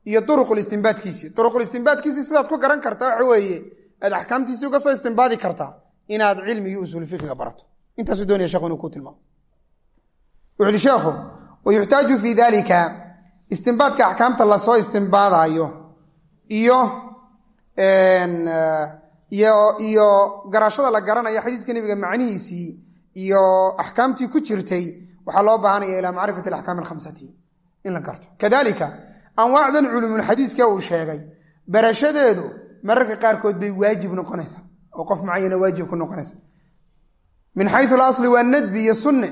iyo duruqulistimbaadkiisii duruqulistimbaadkiisii sidaad ku garan kartaa waxa weeye aad axkaamtiisii uga soo istimbaadi kartaa inaad cilmigii usuul fiqiga barato. Intaasuu doonaya shekhu inuu ku tilmaamo. Wuxu uhi sheekhu wayuxtaaju fii dalika istimbaadka axkaamta la soo istimbaadaayo iyo iyo garashada la garanayo xadiiska nebiga macnihiisii iyo axkaamtii ku jirtay waxaa loo baahanaya ilaa macrifati alaxkaam alkhamsati in la garto. Kadalika anwaacdan culumulxadiiska uu sheegay barashadeedu mararka qaarkood bay waajib noqonaysaa oo qof mucayana waajib ku noqonaysa min xayu alasli waa nadbi iyo sunne.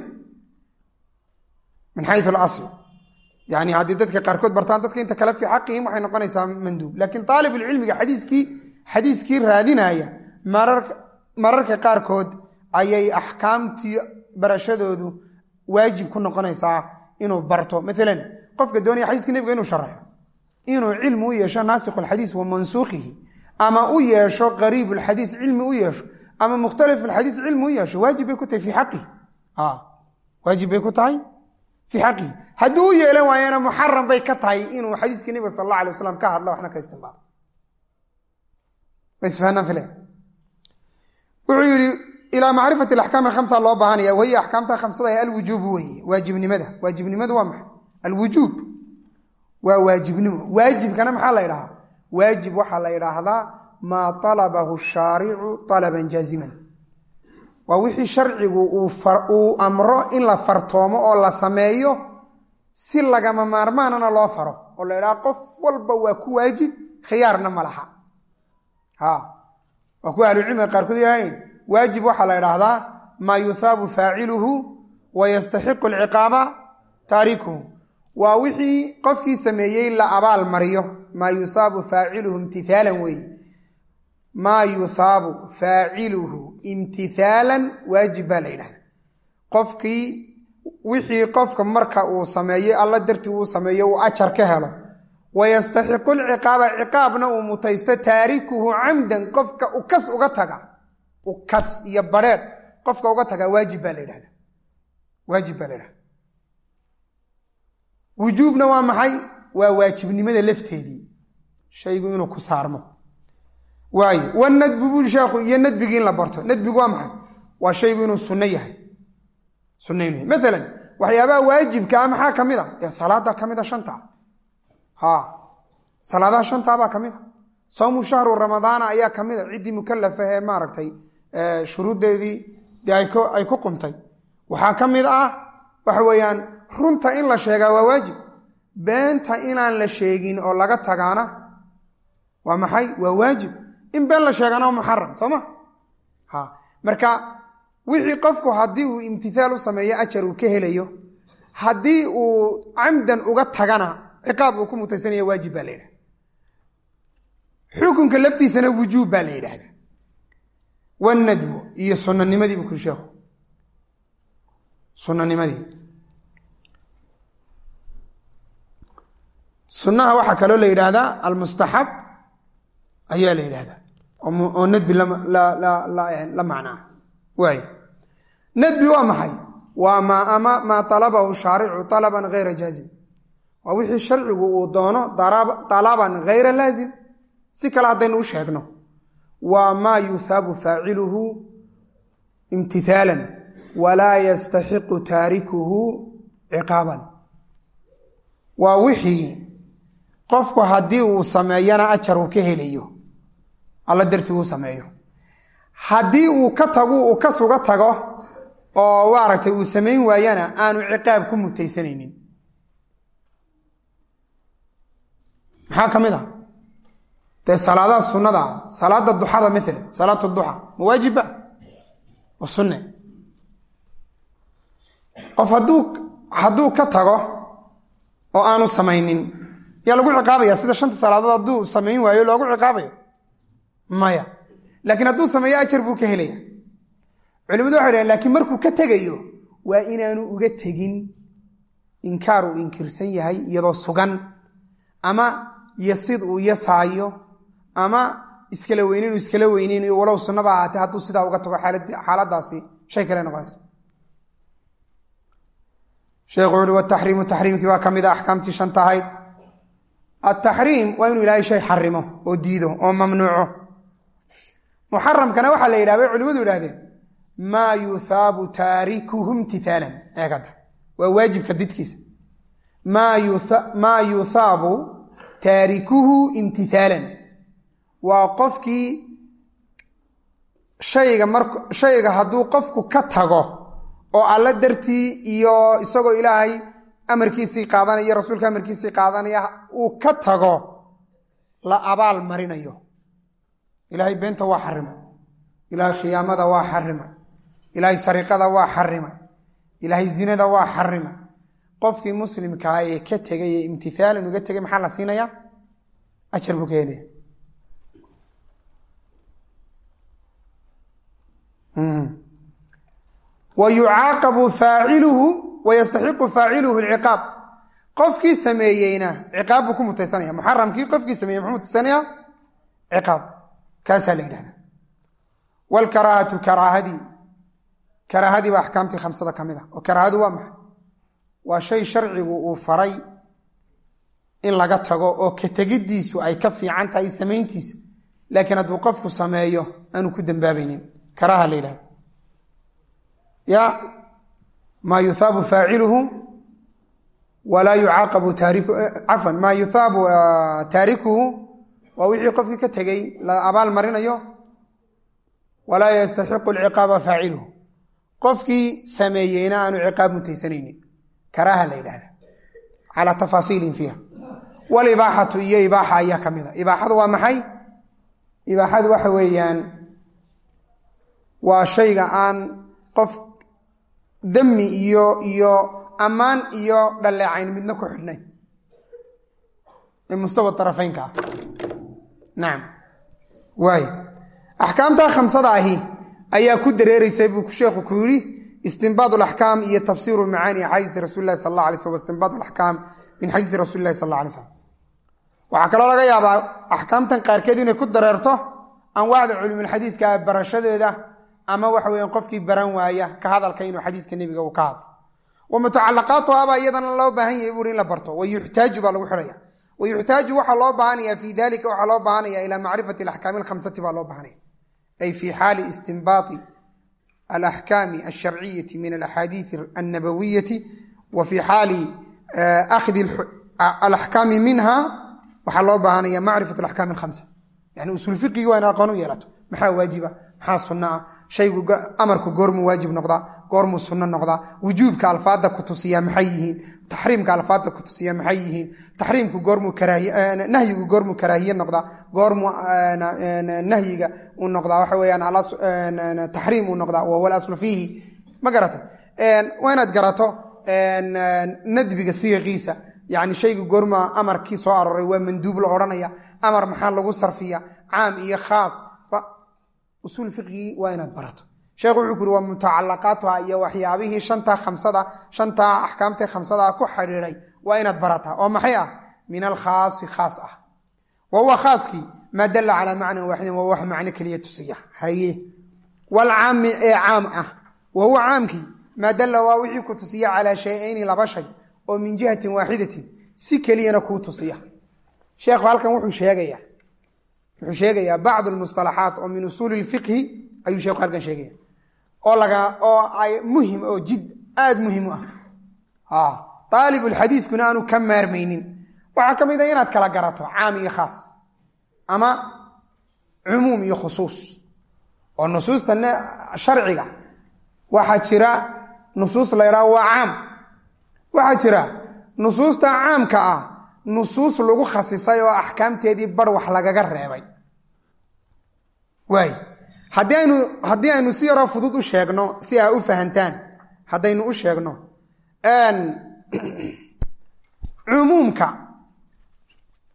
Min xayu alasli. Yani haddii dadka qaarkood bartaan dadka inta kale fii xaqihim waxay noqonaysaa manduub. Laakiin aalibulcilmiga xadiiskii xadiiskii raadinaya mararka qaarkood ayay axkaamtii barashadoodu waajib ku noqonaysaa inuu barto. Maalan qofka doonaya xadiiska nebiga inuu sharaxo inuu cilmi u yeesho naasikh alxadiis wa mansuukhihi ama u yeesho qariib lxadiis cilmi u yeesho ama mukhtalif alxadiis cilmi u yeesho waajib bay ku tahay fii xaqihi waajib bay ku tahay fii xaqihi hadduu u yeelan waayana muxaram bay ka tahay inuu xadiiska nebiga sal alla alay waslam ka hadla waxna ka istimbaado wuxuu yihi ilaa macrifati alaxkaam alkhamsa loo baahanaya wahiya axkaamta khamsada alwujuubu weye waajibnimada. Waajibnimadu waa maxay? Alwujuub. Waa waajibnimo. Waajibkana maxaa la ydhahaa waajib waxaa la ydhaahdaa maa talabahu shaaricu talaban jaaziman waa wixii sharcigu uu amro in la fartoomo oo la sameeyo si lagama maarmaanana loo faro oo la idhaha qof walba waa ku waajib khiyaarna ma laha waa kuwa ahlucilmiga qaarkood yahayn waajib waxaa la idhaahdaa maa yuhaabu faaciluhu wa yastaxiqu alciqaaba taarikuhu waa wixii qofkii sameeyey la abaal mariyo. Maa yusaabu faaciluhu imtihaalan weeye maa yuhaabu faaciluhu imtihaalan waajib baa la yidhahda qofkii wixii qofka marka uu sameeyey alla dartii uu sameeyo uu ajar ka helo wayastaxiqu lciqaaba ciqaabna uu mutaysto taarikuhu camdan qofka ukas uga taga ukas iyo bareer qofka uga taga waajib baa la yidhahda waajib baa la yidhahda wujuubna waa maxay waa waajibnimada lafteedii shaygu inuu ku saarmo waaye wanadbu bul sheekhu iyo nadbigii in la barto nadbigu waa waajibkaa maxaa ka a dee salaada ka a shanta ha salaadaha shantaabaa ka mid a sawmu shahru ramadaana ayaa ka mid a ciddii mukalafa ee maaragtay shuruuddeedii dee ay ku qumtay waxaa ka mid ah waxa weeyaan runta in la sheegaa waa waajib. Beenta inaan la sheegin oo laga tagaana waa maxay? Waa waajib. In been la sheegana muxaram soo ma? Ha. Marka wixii qofku haddii uu imtithaal u sameeyo ajar uu ka helayo haddii uu camdan uga tagana ciqaab uu ku mutaysanaya waajib baa la yidhahda xukunka laftiisana wujuub baa la yidhaahda wanadbu iyo sunanimadii buu kuri sheekhu. Sunanimadii sunnaha waxaa kaloo la yidhaahdaa almustaxab ayaa la yidhahdaa. Oo nadbi la macnaa. Waay nadbi waa maxay? Waa maa talabahu shaaricu alaban hayra jaazim waa wixii sharcigu uu doono alaban hayra laazim. Si kale haddaynu u sheegno waa maa yuhaabu faaciluhu imtihaalan walaa yastaxiqu taarikuhu ciqaaban. Waa wixii qofku haddii uu sameeyana ajar uu ka helayo alla dartii uu sameeyo. Haddii uu ka tagu uu ka suga tago oo maaragtay uu samayn waayana aanu ciqaab ku mutaysanaynin maxaa ka mid a? Dee salaadaha sunnada ah salaada duxada maala salaatu duxa ma waajibba? Waa sunne. Qof hadduu hadduu ka tago oo aanu samaynin yaa lagu ciqaabaya sida shanta salaadood hadduu samayn waayo loogu ciqaabayo? Maya. Laakiin hadduu sameeyo ajar buu ka helaya culimadu waxay dhahen lakiin markuu ka tegayo waa inaanu uga tegin inkaar uu inkirsan yahay iyadoo sugan ama yasid uu yasaayo ama iskala weynin iskala weyneynayo walow sunnaba ahaatee hadduu sidaa uga tago xaaladaasi shay kale noqonaysa sheekhu uhi wataxriimu taxriimkii waa ka mid a axkaamtii shanta ahayd ataxriim waa inuu ilaahay shay xarimo oo diido oo mamnuuco. Muxaramkana waxaa la yidhah bay culimadu yidhahdeen maa yuhaabu taarikuhu imtihaalan eegada waa waajibka didkiisa. Maa yuhaabu taarikuhu imtihaalan waa qofkii shayga mar shayga hadduu qofku ka tago oo alla dartii iyo isagoo ilaahay amarkiisii qaadanaya rasuulka amarkiisii qaadanaya uu ka tago la abaal marinayo. Ilaahay beenta waa xarima. Ilaahay khiyaamada waa xarima. Ilaahay sariqada waa xarima. Ilaahay zinada waa xarima qofkii muslimkaa ee ka tegay ee imtihaalan uga tegay maxaa la siinayaa? Ajar buu ka helaya wa yucaaqabu faaciluhu wayastaxiqu faaciluhu lciqaab qofkii sameeyeyna ciqaab buu ku mutaysanaya. Muxaramkii qofkii sameeyey muxuu mutaysanaya? Ciqaab. Kaasaa la yidhahda wlkaraahatu karaahadii karaahadii baa axkaamtii khamsada ka mid a oo karaahadu waa maxay waa shay sharcigu uu faray in laga tago oo ka tegiddiisu ay ka fiican tahay samayntiisa. Laakiin hadduu qofku sameeyo aanu ku dambaabaynin. Karaaha la yidhahda ya maa yuhaabu faaciluhu walaa yucaaqabu taariku cafwan maa yuhaabu taarikuhu waa wixii qofkii ka tegey la abaal marinayo walaa yastaxiqu alciqaaba faaciluhu. Qofkii sameeyeyna aanu ciqaab mutaysanaynin karaaha la yidhahda calaa tafaasiilin fiiha. Walibaaxatu iyo ibaaxa ayaa ka mid a. Ibaaxadu waa maxay? Ibaaxadu waxa weeyaan waa shayga aan qof dami iyo iyo ammaan iyo dhaleecayn midna ku xidhnayn. Ee mustawa arafaynka ah. Nacam waay axkaamtaa khamsada ahi ayaa ku dareereysay buu sheekhu ku yidhi istinbaad alaxkaam iyo tafsiiru macaani xadiisi rasuli lahi sal alla alay slm istinbaad alaxkaam min xadiisi rasuli lahi sal alla alay slam waxaa kaloo laga yaabaa axkaamtan qaarkeed inay ku dareerto anwaacda culumulxadiiska barashadeeda ama waxa weya qofkii baran waaya ka hadalka inuu xadiiska nebiga uu ka hadlo. Wa mutacalaqaatuhabaa iyadana loo baahan yahay buuri la barto. Wayuxtaaju baa lagu xidhaya. Wayuxtaaju waxaa loo baahanaya fii dalika waxaa loo baahanaya ilaa macrifati alaxkaami alkhamsati baa loo baahanaya ay fii xaali istinbaati alaxkaami alsharciyati min alaxaadiisi annabawiyati wa fii xaali akhdi alaxkaami minha waxaa loo baahanaya macrifat alaxkaami alkhamsa yani usul fiqigi waa in aqoon u yeelato maxaa waajiba maxaa sunno ah shaygu amarku goormuu waajib noqdaa goormuu sunno noqdaa. Wujuubka alfaadda ku tusiya maxay yihiin? Taxriimka alfaadda ku tusiya maxay yihiin? Taxriimku goormuu nahyigu goormuu karaahiye noqdaa. Goormuu nahyiga uu noqdaa. Waxa weyaan taxriim uu noqdaa. Wahuwa alaslu fiihi. Ma garatay waa inaad garato nadbiga siiqiisa yani shaygu goorma amarkii soo arooray waa manduub la odhanaya amar maxaa lagu sarfiya caam iyo khaas usuul fiqigii waa inaad barato. Sheekhu wuxuu ku yuri waa mutacalaqaatuha iyo waxyaabihii shantaa khamsada shantaa axkaamta khamsada ku xidhiiday waa inaad barataa. Oo maxay ah? Min alkhaasi khaas ah. Wa huwa khaaskii maa dalla calaa macnan waaxidin waa wax macno keliya tusiya. Haye. Walcaami ee caam ah. Wa huwa caamkii maa dalla waa wixii ku tusiya calaa shay-ayni laba shay oo min jihatin waaxidatin si keliyana kuu tusiya. Sheekhu halkan wuxuu sheegayaa wuxuu sheegayaa bacd almusalaxaat oo min usuuli lfiqhi ayuu sheekhu halkan sheegaya oo laga oo muhiim oo jid aada muhiim u ah. Aalibulxadiiskuna aanu ka maarmaynin. Waxaa ka mid a inaad kala garato caam iyo khaas ama cumuum iyo khusuus. Oo nusuusta sharciga. Waxaa jira nusuus la ydhaha waa caam. Waxaa jira nusuusta caamka ah nusuus lagu khasisay oo axkaamteedii bar wax lagaga reebay waay haddii aynu si yaroo fudud u sheegno si aa u fahantaan haddaynu u sheegno cumuumka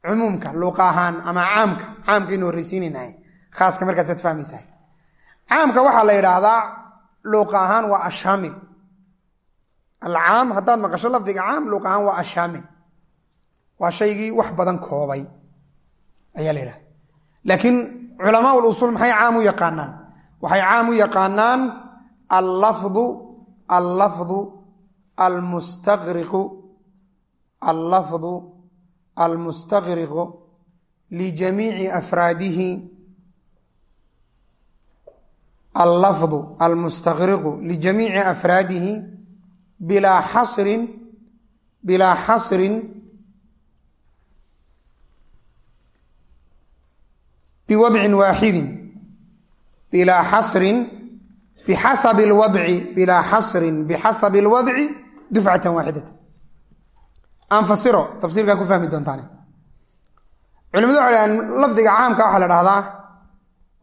cumuumka luuqa ahaan ama caamka caamkaynu horreysiinaynahay khaaska markaasaad fahmaysahay. Caamka waxaa la yidhaahdaa luuqa ahaan waa ashaamil. Alcaam haddaad maqasho lafdiga caam luuq ahaan waa ashaamil. Waa shaygii wax badan koobay ayaa la yidhahda laakiin culamaa usuul maxay caam u yaqaanaan? Waxay caam u yaqaanaan allafdu allafdu almustaqriqu allafdu almustaqriqu lijamiici afraadihi. Allafdu almustaqriqu lijamiici afraadihi bilaa xasrin bilaa xasrin biwadcin waaxidin bilaa xasrin bixasabi alwadci bilaa xasrin bixasabi alwadci dufcatan waaxidatan. Aan fasiro tafsiirkaa ku fahmi doontaan culimadu waxay dhahaan lafdiga caamka waxaa la dhahdaa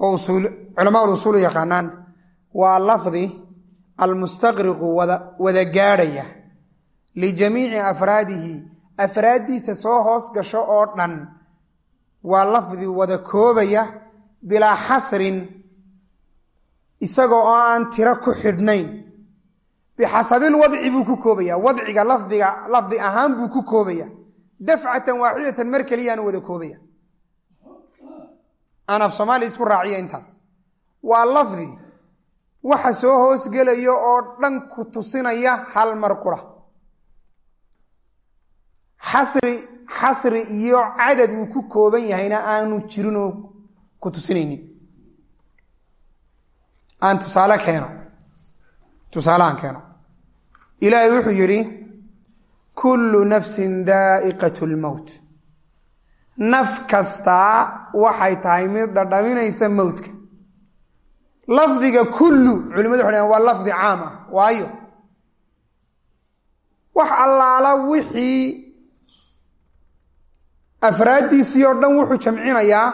oo usuul culamaa usuulu yaqaanaan waa lafdi almustaqriqu wada gaadhaya lijamiici afraadihi afraaddiisa soo hoos gasho oo dhan waa lafdi wada koobaya bilaa xasrin isagoo oo aan tiro ku xidhnayn. Bixasabil wadci buu ku koobaya. Wadciga lafdiga lafdi ahaan buu ku koobaya. Dafcatan waaxidatan mar keliyaanu wada koobaya. Aan af soomaaliya isku raaciya intaas. Waa lafdi waxa soo hoosgelaya oo dhan ku tusinaya hal mar qura. Xasri xasri iyo cadad uu ku kooban yahayna aanu jirinoo ku tusinaynin. Aan tusaale keeno. Tusaaleaan keeno. Ilaahay wuxuu yidhi kullu nafsin daa'iqat lmowt naf kastaa waxay tahay mid dhadhaminaysa mowdka lafdiga kullu culimadu waxay dhahan waa lafdi caam ah waayo. Wax allaala wixii afraaddiisii oo dhan wuxuu jamcinayaa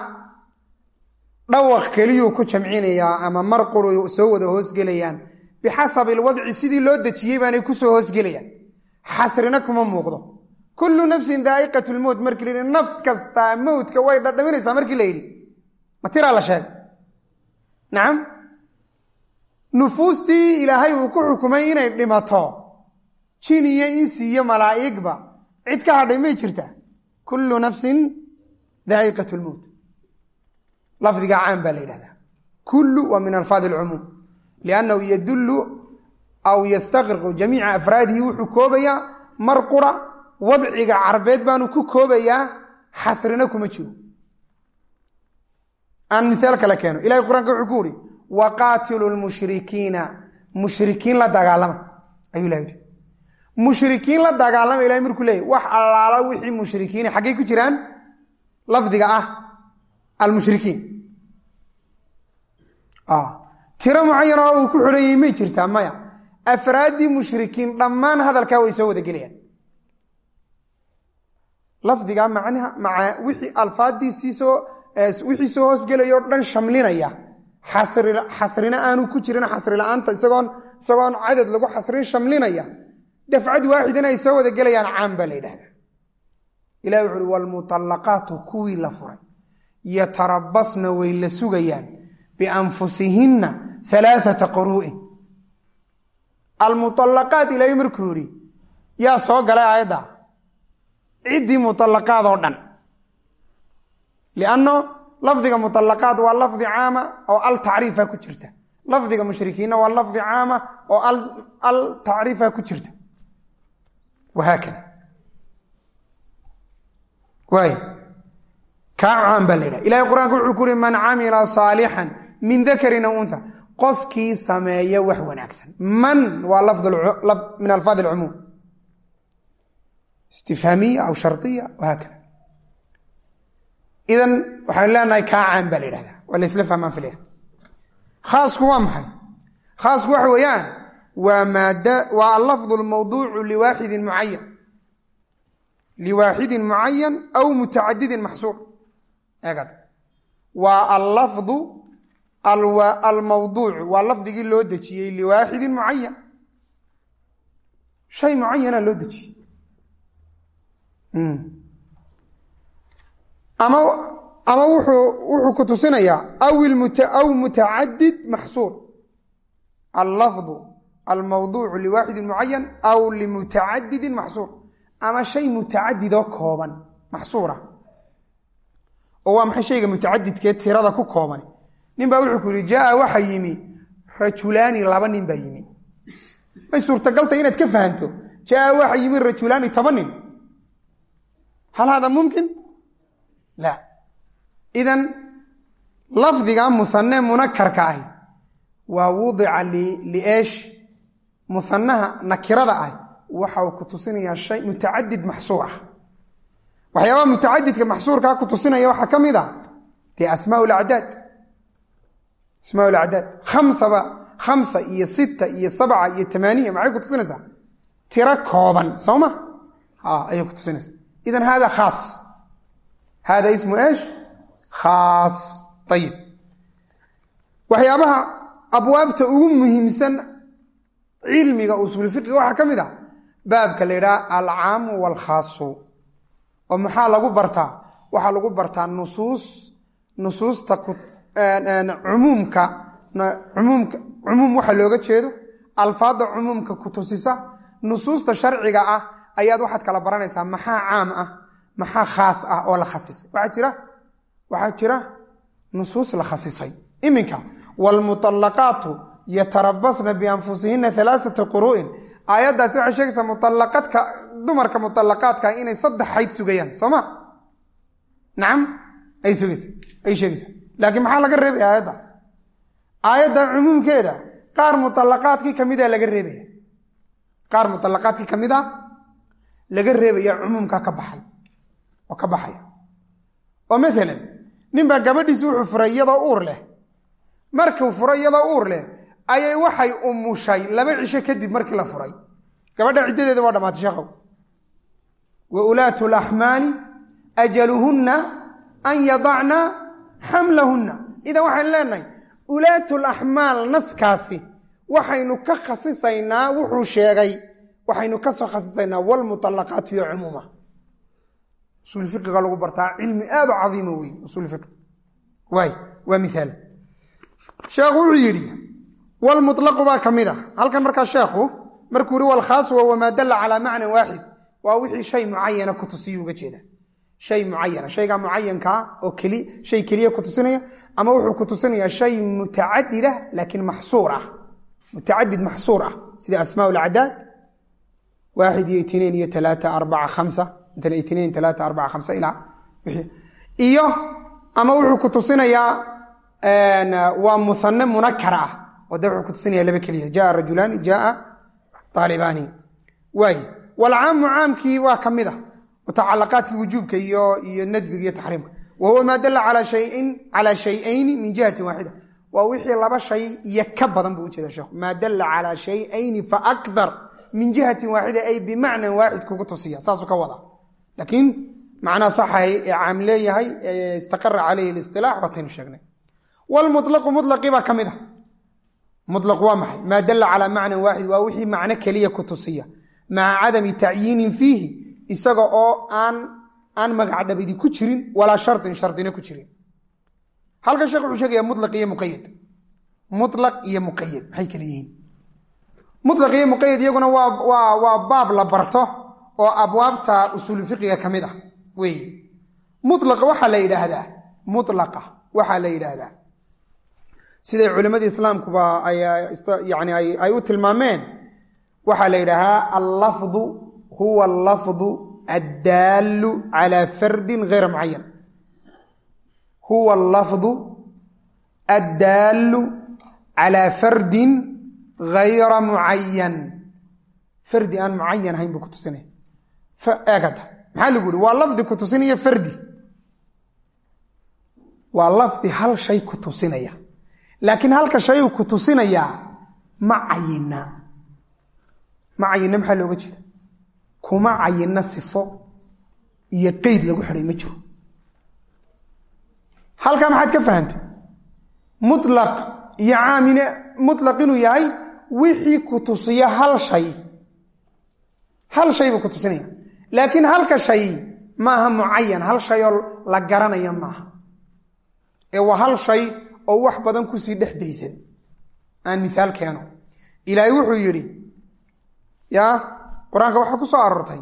dhawaq keliyuu ku jamcinayaa ama mar quru soo wada hoosgelayaan. Bixasabi ilwadci sidii loo dejiyey baanay ku soo hoosgelayaan. Xasrina kuma muuqdo. Kullu nafsin daa'iqat lmowt markii la yidhi naf kastaa mowdka way dhadhaminaysaa markii la yidhi. Ma tiraa la sheegay? Nacam nufuustii ilaahay uu ku xukumay inay dhimato. Jin iyo insi iyo malaa'igba. Cid ka hadhay may jirtaa kullu nafsin daa'iqat lmowt lafdiga caam baa la yidhahdaa kullu waa min alfaadi alcumuum liannahu yadullu aw yastaqriqu jamiica afraadihi wuxuu koobayaa mar qura wadciga carbeed baanu ku koobayaa xasrina kuma jiro aan miaal kale keeno ilahay qur'aanka wuxuu ku uhi waqaatilu lmushrikiina mushrikiin la dagaalama ayuu ilah yidhi mushrikiin la dagaalama ilahay markuu leeyay wax allaala wixii mushrikiina xaggay ku jiraan? Lafdiga ah almushrikiin. Tiro mucayan oo uu ku xidhanyay may jirtaa maya. Afraaddii mushrikiin dhammaan hadalkaa way soo wada gelayaan lafdiga macnaha maa wixii alfaaddiisii soo wixii soo hoosgelayoo dhan shamlinaya. Xasri xasrina aanu ku jirin xasri la'aanta isagoon isagoon cadad lagu xasrin shamlinaya dafcad waaxidan ay soo wada gelayaan caam baa la yidhahdaa. Ilah wuxu uhi waalmuallaqaatu kuwii la furay yatarabasna way la sugayaan bianfusihinna alaaata quruu'in almuallaqaat ilaahay markuu yidhi yaa soo galay aayadda ciddii muallaqaad oo dhan lianno lafdiga muallaqaad waa lafdi caama oo al tacriifa ku jirta. Lafdiga mushrikiinna waa lafdi caama oo al tacriifa ku jirta wahaakada waay kaa caam baa la yidhaha ilahay qur'aanka wuxuu ku uhi man camila saalixan min dakarin aw unha qofkii sameeya wax wanaagsan man waa min alfaad alcumuum istifhaamiya aw shariya wahaakada idan waxaynu leenahay kaa caam baa la yidhahdaa waa la isla fahmaan filaya khaasku waa maxay khaasku waxa weeyaan waa maad waa allafdu lmawduucu liwaaxidin mucayan liwaaxidin mucayan aw mutacadidin maxsuur eegad. Waa allafdu almawduucu waa lafdigii loo dejiyey liwaaxidin mucayan shay mucayana loo dejiyey ama ama wuxuu wuxuu ku tusinayaa aw mutacadid maxsuur allafdu almawduucu liwaaxidin mucayan aw limutacadidin maxsuur ama shay mutacadidoo kooban maxsuura oo waa maxay shayga mutacadidkee tirada ku kooban nin baa wuxuu ku yihi jaaa waxa yimi rajulaani laba nin baa yimi may suurtagaltay inaad ka fahanto jaaa waxa yimi rajulaani toba nin hal hada mumkin la idan lafdiga muhane munakarka ahi waa wudica lieesh muhanaha nakirada ah waxa uu ku tusinayaa shay mutacadid maxsuur ah. Waxyaabaha mutacadidka maxsuurkaa ku tusinaya waxaa ka mid a dee asmaa lacdaad asmaa lacdaad khamsaba khamsa iyo sita iyo sabca iyo tamaaniya maxay ku tusinaysaa? Tiro kooban soo ma? Ayay ku tusinaysaa. Idan hada khaas. Hada ismu eesh? Khaas. Ayib waxyaabaha abwaabta ugu muhiimsan cilmiga usuul fiqiga waxaa ka mid ah baabka la yidhaha alcaamu waalkhaasu oo maxaa lagu bartaa? Waxaa lagu bartaa nusuus nusuusta cumuumka cumuumka cumuum waxa looga jeedo alfaadda cumuumka ku tusisa nusuusta sharciga ah ayaad waxaad kala baranaysaa maxaa caam ah maxaa khaas ah oo la khasisay. Waxaa jira waxaa jira nusuus la khasisay. Iminka waalmuطallaqaatu yatarabasna bianfusihina alaaata quruu'in aayaddaasi waxay sheegaysaa mualaqadka dumarka mualaqaadka ah inay saddex xayd sugayaan sooma nacam ay sugaysa ay sheegaysaa laakiin maxaa laga reebaya aayaddaas? Aayadda cumuumkeeda qaar mualaqaadkii ka mida laga reebaya. Qaar mualaqaadkii ka mida laga reebaya cumuumka ka baxay oo ka baxaya. Oo maalan ninbaa gabadhiisi wuxuu furay iyadoo uur leh. Markuu furay iyadoo uur leh ayay waxay umushay laba cisho kadib markii la furay. Gabadha ciddadeeda waa dhamaatay sheekhow. Wa ulaatu laxmaali ajaluhunna an yadacna xamlahunna idan waxaynu leenahay ulaatu laxmaal naskaasi waxaynu ka khasisaynaa wuxuu sheegay waxaynu ka soo khasisaynaa walmuطalaqaatu iyo cumuuma. Usul fiqiga lagu bartaa cilmi aad u cadiima wey usul fiqi waay waa miaal sheekhu wuxuu yidhi walmuطlaqu baa ka mid a halkan markaa sheekhu markuu yihi walkhaasu wa wamaa dalla calaa macnan waaxid waa wixii shay mucayana ku tusiya uga jeeda. Shay mucayana shaygaa mucayankaa oo shay keliya ku tusinaya ama wuxuu ku tusinayaa shay mutacadid ah laakiin maxsuur ah mutacadid maxsuur ah sida asmaa lacdaad waaxid iyo itnain iyo talaata arbaca khamsa mala itnain talaata arbaca khamsa ilaa iyo ama waa ah oo dee wuxuu ku tusinaya laba keliya. Jaa rajulaani jaaa aalibaani waay walcaamu caamkii waa ka mid a mutacalaqaadkii wujuubka iyo nadbiga iyo taxriimka. Wa huwa maa dalla calaa shayayni min jihatin waaxida. Waa wixii laba shay iyo ka badan buu ujeeda sheekhu maa dalla calaa shayayni faakthar min jihatin waaxida ay bimacnan waaxid kugu tusiya. Saasuu ka wada laakiin macnaa saxahay ee caam leeyahay ee istaqara caleyhi lisilaax waataynu sheegnay. Wlmulaqu mulaqii baa ka mid a mulaq waa maxay? Maa dalla calaa macnan waaxid waa wixii macno keliya ku tusiya. Maca cadami tacyiinin fiihi isaga oo aan aan magacdhabidi ku jirin walaa shardin shardina ku jirin. Halkan sheekh wuxuu sheegaya mulaq iyo muqayad mulaq iyo muqayad maxay kala yihiin? Mulaq iyo muqayad iyaguna waa waa waa baab la barto oo abwaabta usuulu fiqiga ka mid ah weeye mulaqa waxaa la yidhaahdaa mulaqa waxaa la yidhaahdaa siday culimadii islaamkuba yani ay u tilmaameen waxaa la yidhaahaa allafdu huwa allafdu addaallu calaa fardin hayra mucayan huwa allafdu addaallu calaa fardin hayra mucayan fardi aan mucayan ahayn buu ku tusinaya. Eegada maxaa lagu yihi waa lafdi ku tusinaya fardi. Waa lafdi hal shay ku tusinaya laakiin halka shayu ku tusinayaa ma cayina ma cayina maxaa looga jeeda kuma cayina sifo iyo qeyd lagu xidhay ma jiro. Halkaa maxaad ka fahamtay? Mulaq iyo caamine mulaq inuu yahay wixii ku tusiya hal shay. Hal shay buu ku tusinaya. Laakiin halka shay maaha mucayan hal shayoo la garanaya maaha. Ee waa hal shay oo wax badan ku sii dhex daysan aan miaal keeno. Ilaahay wuxuu yidhi ya qur'aanka waxaa ku soo aroortay.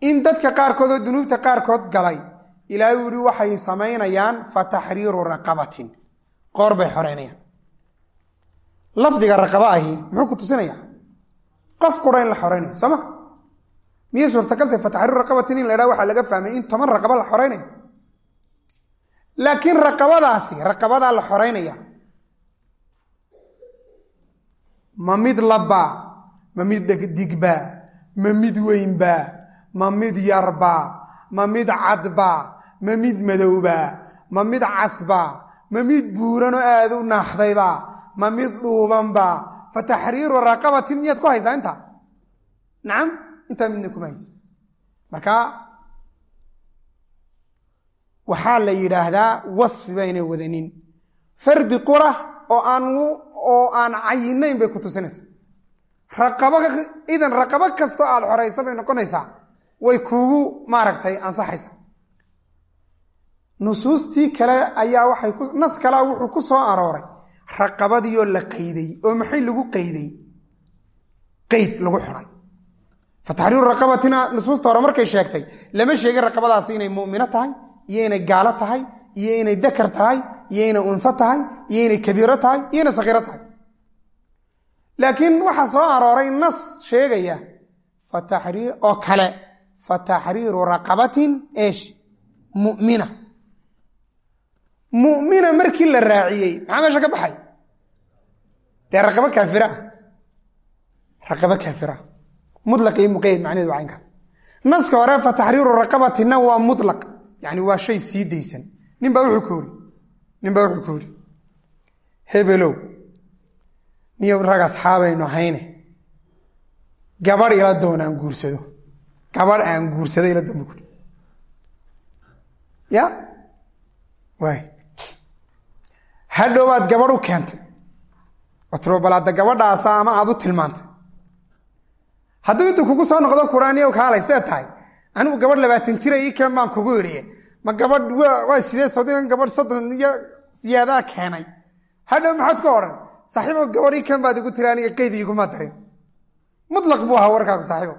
In dadka qaarkood oo dunuubta qaarkood galay ilaahay uu yihi waxay samaynayaan fa taxriiru raqabatin. Qoor bay xoreynayaan. Lafdiga raqaba ahi muxuu ku tusinaya qof qura in la xoreynayo soo ma? Miyay suurtagaltay fa taxriiru raqabatin in la ydhaha waxaa laga fahmay in toban raqaba la xoreynayo laakiin raqabadaasi raqabadaa la xoreynaya. Ma mid labbaa ma mid dhegdigbaa ma mid weynbaa ma mid yarbaa ma mid cadbaa ma mid madowbaa ma mid casbaa ma mid buuranoo aada u naaxdaybaa ma mid dhuubanbaa fa taxriiru raqabatin miyaad ku haysaa intaa nacam intaa midna kuma haysa. Marka waxaa la yidhaahdaa wasfi baynay wadanin. Fardi qura oo aan oo aan cayinayn bay ku tusinaysaa raqabo idan raqabo kastoo aada xoraysa bay noqonaysaa way kuugu maaragtay ansaxaysaa nusuustii kale ayaa waxay nas kalea wuxuu ku soo arooray. Raqabadiioo la qayday oo maxay lagu qayday qeyd lagu xiday fa taxriiru raqabatina nusuusta hore markay sheegtay lama sheegin raqabadaasi inay mu'mino tahay iyo inay gaalo tahay iyo inay dakar tahay iyo inay unho tahay iyo inay kabiiro tahay iyo inay sakiiro tahay. Laakiin waxaa soo arooray nas sheegaya oo kale fa taxriiru raqabatin esh mumina. Mumina markii la raaciyey maxaa meesha ka baxay? Dee raqabo kaafira raqabo kaafira mulaq iyo muqayad macnehedu waa inkaas naska hore fa taxriiru raqabatina waa mulaq yani waa shay sii daysan. Ninbaa wuxuu ku uri ninbaa wuxuu ku uri hebelow niyo rag asxaabaynu hayne. Gabadh ila doon aan guursado. Gabadh aan guursado ila doon bu ya? Waay. Hadhowaad gabadh u keentay. Oo tiro balaada gabadhaasa ama aad u tilmaantay. Hadduu intu kugu soo noqdo quraaniyow kaalay see tahay anigu gabadh labaatan jira ii keen baan kugu idhiye ma gabadh waa sidee sodon gabadh soddon iyo siyaadaa keenay. Hadhow maxaad ku odhan saaxiibo gabadh ii keen baad igu tiri aniga qeyd iguma darin. Mutlaq buu ahaa warkaagu saaxiibo.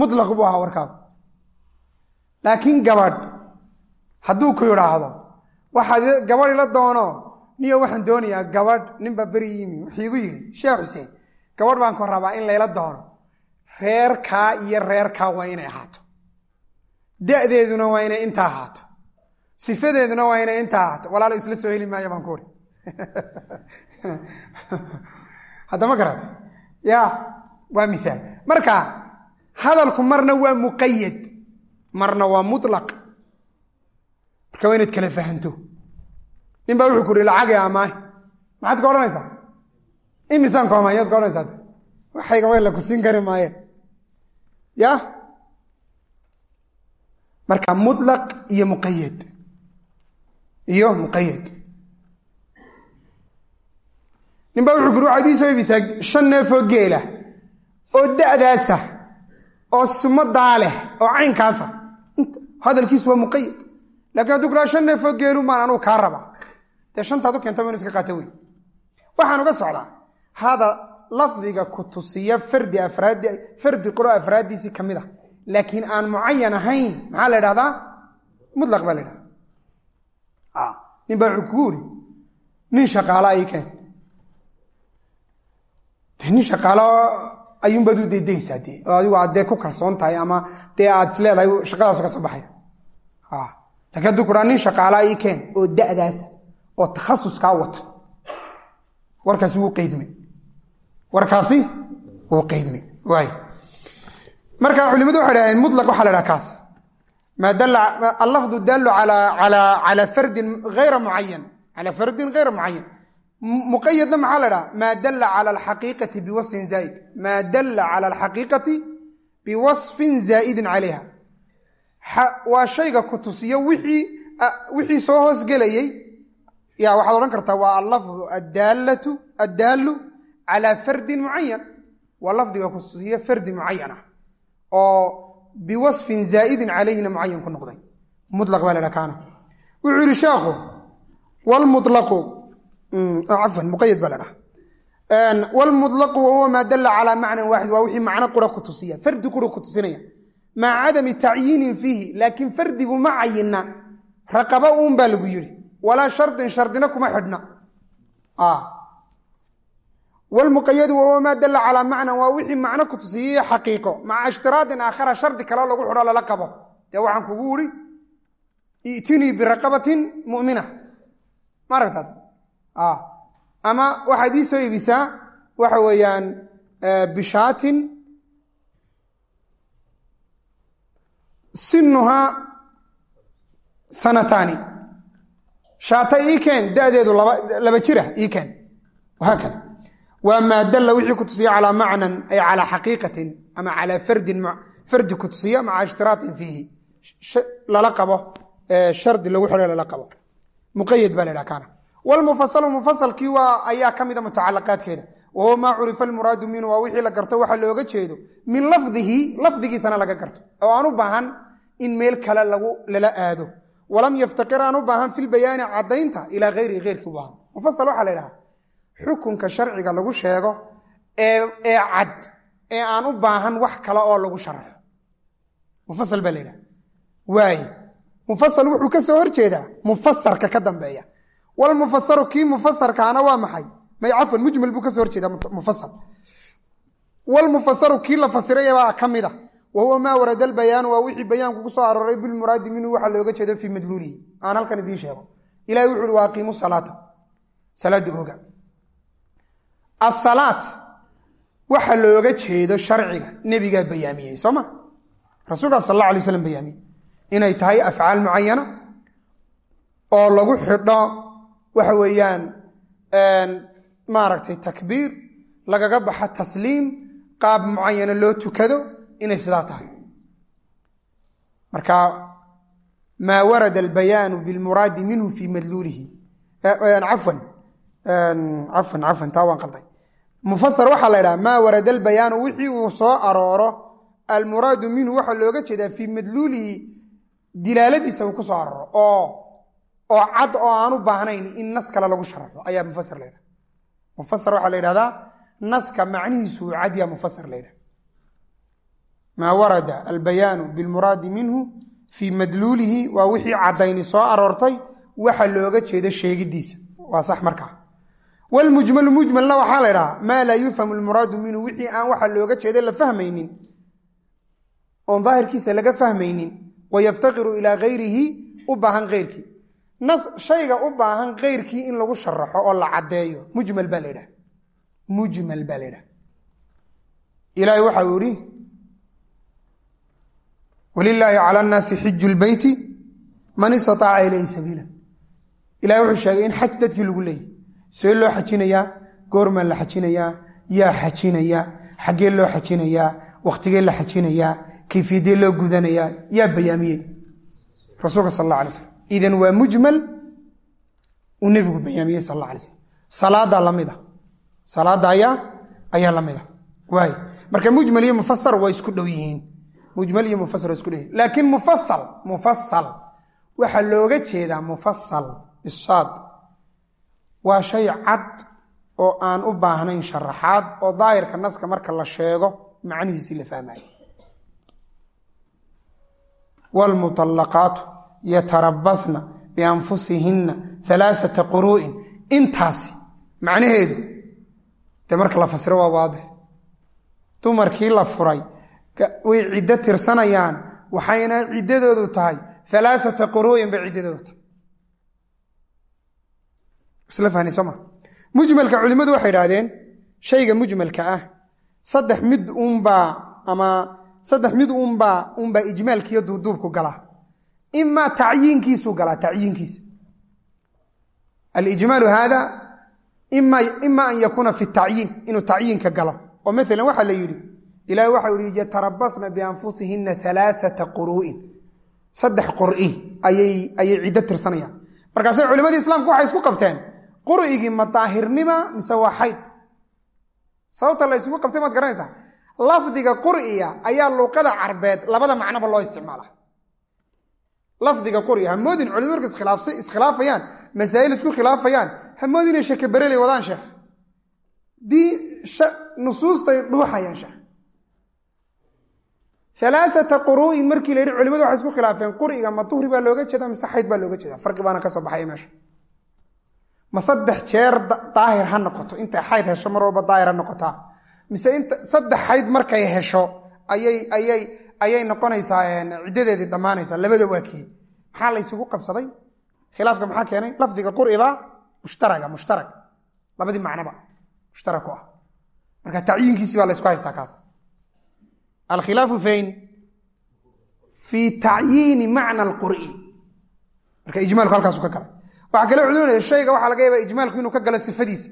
Mutlaq buu ahaa warkaagu laakiin gabadh hadduu ku idhaahdo waxaad gabadh ila doono niyo waxaan doonayaa gabadh ninbaa beri yimi wuxuu igu yidhi sheekh xuseen gabadh baan ku rabaa in layla doono reerkaa iyo reerkaa waa inay ahaato. Da-deeduna waa inay intaa ahaato. Sifadeeduna waa inay intaa ahaato. Walaalo isla soo heli maayo baan ku uri. Haddama garata ya waa miaal marka hadalku marna waa muqayad marna waa mulaq marka waa inaad kala fahanto. Nin baa wuxuu ku uhi lacagay amaah maxaad ka odhanaysaa? Imisaan ku amaah yaad ka odhanaysaa? Waxayga way la ku siin kari maayeen ya? Marka mulaq iyo muqayad iyo muqayad nin wuxuu uhi waxaad ii soo iibisaa shan neefoo geela oo da'daasa oo sumadaa leh oo caynkaasa. Hadalkiisu waa muqayad laakiin hadduu ku haa shan neefoo geelu maan anugu kaa raba dee shantaad u keentaba inu iska qaata wey. Waxaan uga socdaa hada lafdiga ku tusiya fardi afraadi fardi qolo afraaddiisii ka mid a laakiin aan mucayan ahayn maxaa la idhahdaa mutlaq baa la idhahda nin baa wuxuu kugu uri nin shaqaalaa ii keen. Nin shaqaalo ayuunbaad u daydaysaa dee adigu aad dee ku kalsoon tahay ama dee aad is leedahay shaqadaasu ka soo baxaya. Lakin hadduu kuhaa nin shaqaalaa ii keen oo da'daasa oo takhasuskaa wata. Warkaasi wuu qaydmay warkaasi wuu waay marka culimadu waxay dhaheen mulaq waxaa la dhaha kaas. Allafdu daalu calaa fardin hayra mucayan calaa fardin hayra mucayan muqayadna maxaa la dhaha maa dalla cala alxaqiiqati biwasfin zaaid. Maa dalla cala alxaqiiqati biwasfin zaa'idin calayha. Waa shayga ku tusiyo wixii soo hoosgelayey ya waxaad odhan kartaa waa allafdu addaallu calaa fardin mucayan waa lafdiga ku tusiyo fardi mucayan ah oo biwasfin zaa'idin calayhina mucayan ku noqday mulaq baa la dhaha kaana wuxuu yihi sheekhu wlmulaqu cafwan muqayad baa la dhaha wahuwa maa dalla calaa macnan waaxid waa wixii macno qura ku tusiya fardi qura ku tusinaya maca cadami tacyiinin fiihi laakiin fardigu ma cayina raqaba uun baa lagu yidhi walaa shardin shardina kuma xidhna wlmuqayadu wahuwa maa dalla calaa macnan waa wixii macno ku tusiyey xaqiiqo maca ishtiraadin aakhara shardi kaleo lagu xidho lala qabo dee waxaan kugu uri itinii biraqabatin mumina ma aragtaad ama waxaad ii soo iibisaa waxa weeyaan bishaatin sinuhaa sanataani shaata ii laba jira ii keen wahaakada waa maa dalla wixii ku tusiya calaa macnan ay calaa xaqiiqatin ama calaa fardin fardi ku tusiya maca ishtiraatin fiihi. Lala qabo shardi lagu xidho lala qabo. Muqayad baa la ydhaha kaana. Wlmufasalu mufasalkii waa ayaa ka mida mutacalaqaadkeeda wahuwa maa curifa almuraadu minhu waa wixii la garto waxa looga jeedo min lafdihi lafdigiisana laga garto. Oo aan u baahan in meel kale lagu lala aado. Walam yaftaqir aan u baahan filbayaani caddaynta ilaa hayrihi heyrkii u baahan. Mufasal waxaa la ydhaha xukunka sharciga lagu sheego ee cad ee aan u baahan wax kale oo lagu sharaxo mufasal baa la ydhaha waaye mufasal wuxuu ka soo horjeedaa mufasarka ka dambeeya. Wlmufasaru kii mufasarkaana waa maxay? May cafwan mujmal buu ka soo horjeeda mufasal wlmufasaru kii la fasirayabaa ka mida wa huwa maa warada albayaanu waa wixii bayaanku ku soo arooray bilmuraadi minhu waxa looga jeedo fii madluulihi aan halkan idiin sheego. Ilahi wuxu uhi wa aqiimu salaata. Salaada ooga asalaat waxa looga jeedo sharciga. Nebigaa bayaamiyey soo ma? Rasuulkaa sal alla alay slam bayaamiyey. Inay tahay afcaal mucayana oo lagu xidho waxa weeyaan maaragtay takbiir lagaga baxa tasliim qaab mucayana loo tukado inay sidaa tahay. Marka maa warada albayaanu bilmuraadi minhu fii madluulihi. Cafwan. Cafwan cafwan taa waan qalday mufasar waxaa la ydhaha maa warada albayaanu wixii uu soo arooro almuraadu minhu waxaa looga jeedaa fii madluulihi dilaaladiisa uu ku soo arooro oo cad oo aan u baahnayn in nas kale lagu sharaxo ayaa mufasir la ydhaha mufasar waxaa la yidhahdaa naska macnihiisu uu cadya mufasir la ydhaha maa warada albayaanu bilmuraadi minhu fii madluulihi waa wixii caddayni soo aroortay waxa looga jeedo sheegidiisa. Waa sax markaa wlmujmalu mujmalna waxaa la ydhahaa maa laa yufhamu lmuraadu minhu. Wixii aan waxa looga jeedo la fahmaynin. Oon daahirkiisa laga fahmaynin. Wayaftaqiru ilaa hayrihi u baahan keyrkii nas shayga u baahan keyrkii in lagu sharaxo oo la caddeeyo. Mujmal baa la ydhaha mujmal baa la ydhaha ilaahay waxa uu ihi walilaahi cala nnaasi xiju lbeyti man istataaca ilayhi sabiila. Ilahay wuxuu sheegay in xaj dadkii lagu leeyahy see loo xajinayaa goormaa la xajinayaa yaa xajinaya xaggee loo xajinayaa wakhtigee la xajinayaa kayfiyadee loo gudanayaa yaa bayaamiyey rasuulka sal alla alay slam idan waa mujmal uu nebigu bayaamiyey sal alla alay slam salaadaa la mid a salaada ayaa ayaa la mid a waay marka mujmal iyo mufasar waa isku dhow yihiin. Mujmal iyo mufasar waa isku dhow yihiin. Laakiin mufasal mufasal waxaa looga jeedaa mufasal isaad waa shay cad oo aan u baahnayn sharaxaad oo daahirka naska marka la sheego macnihiisii la fahmayo wlmuallaqaatu yatarabasna bianfusihinna alaaata quruu'in intaasi macnaheedu dee marka la fasiro waa waadix dumarkii la furay way ciddo tirsanayaan waxayna ciddadoodu tahay alaaata quruu'in bay ciddadoodu tahay isla fahni soo ma. Mujmalka culimmadu waxay idhahdeen shayga mujmalka ah saddex mid unbaa ama saddex mid unbaa unbaa ijmaalkiiyo duuduubku galaa imaa tacyiinkiisuu galaa tacyiinkiisa. Alijmaalu haada ima an yakuuna fi tacyiin inuu tacyiinka galo. Oo maalan waxaa la yidhi ilahi waxau yihi yatarabasna bianfusihina alaaثata quru'in. Saddex qur'i ayay ciddo tirsanayaan. Markaasay culimadii islaamku waxay isku qabteen qur'igii ma daahirnima mise waa xayd? Sababta la isugu qabtay maad garanaysaa? Lafdiga qur'iga ayaa luuqada carbeed labada macnoba loo isticmaala lafdiga qur'iga hamoodin culimadu marka iskhilaafayaan masaa'il isku khilaafayaan hamoodin inay sheke bereley wadaan sheekh. Dii nusuustay dhuuxayaan sheekh. Alaaata quru'in markii la yidhi culimadu waxay isku khilaafeen qur'iga ma duhri baa looga jeeda mise xayd baa looga jeeda farqi baana ka soo baxaya meesha ma saddex jeer daahir ha noqoto intay xayd hesho mar walba daahir ha noqotaa. Mise saddex xayd markay hesho ayay noqonaysaa ciddadeedii dhammaanaysaa. Labada waa kii maxaa la ysugu qabsaday? Khilaafka maxaa keenay? Lafdiga qur'ibaa mushtaraga mushtarag. Labadii macnoba mushtarak ku ah. Marka tacyiinkiisii baa la ysku haystaa kaas. Alkhilaafu fayn fii tacyiini macna alqur'i. Marka ijmaalku halkaasu ka galay waxaa kale culinaya shayga waxaa laga yaaba ijmaalku inuu ka galo sifadiisa.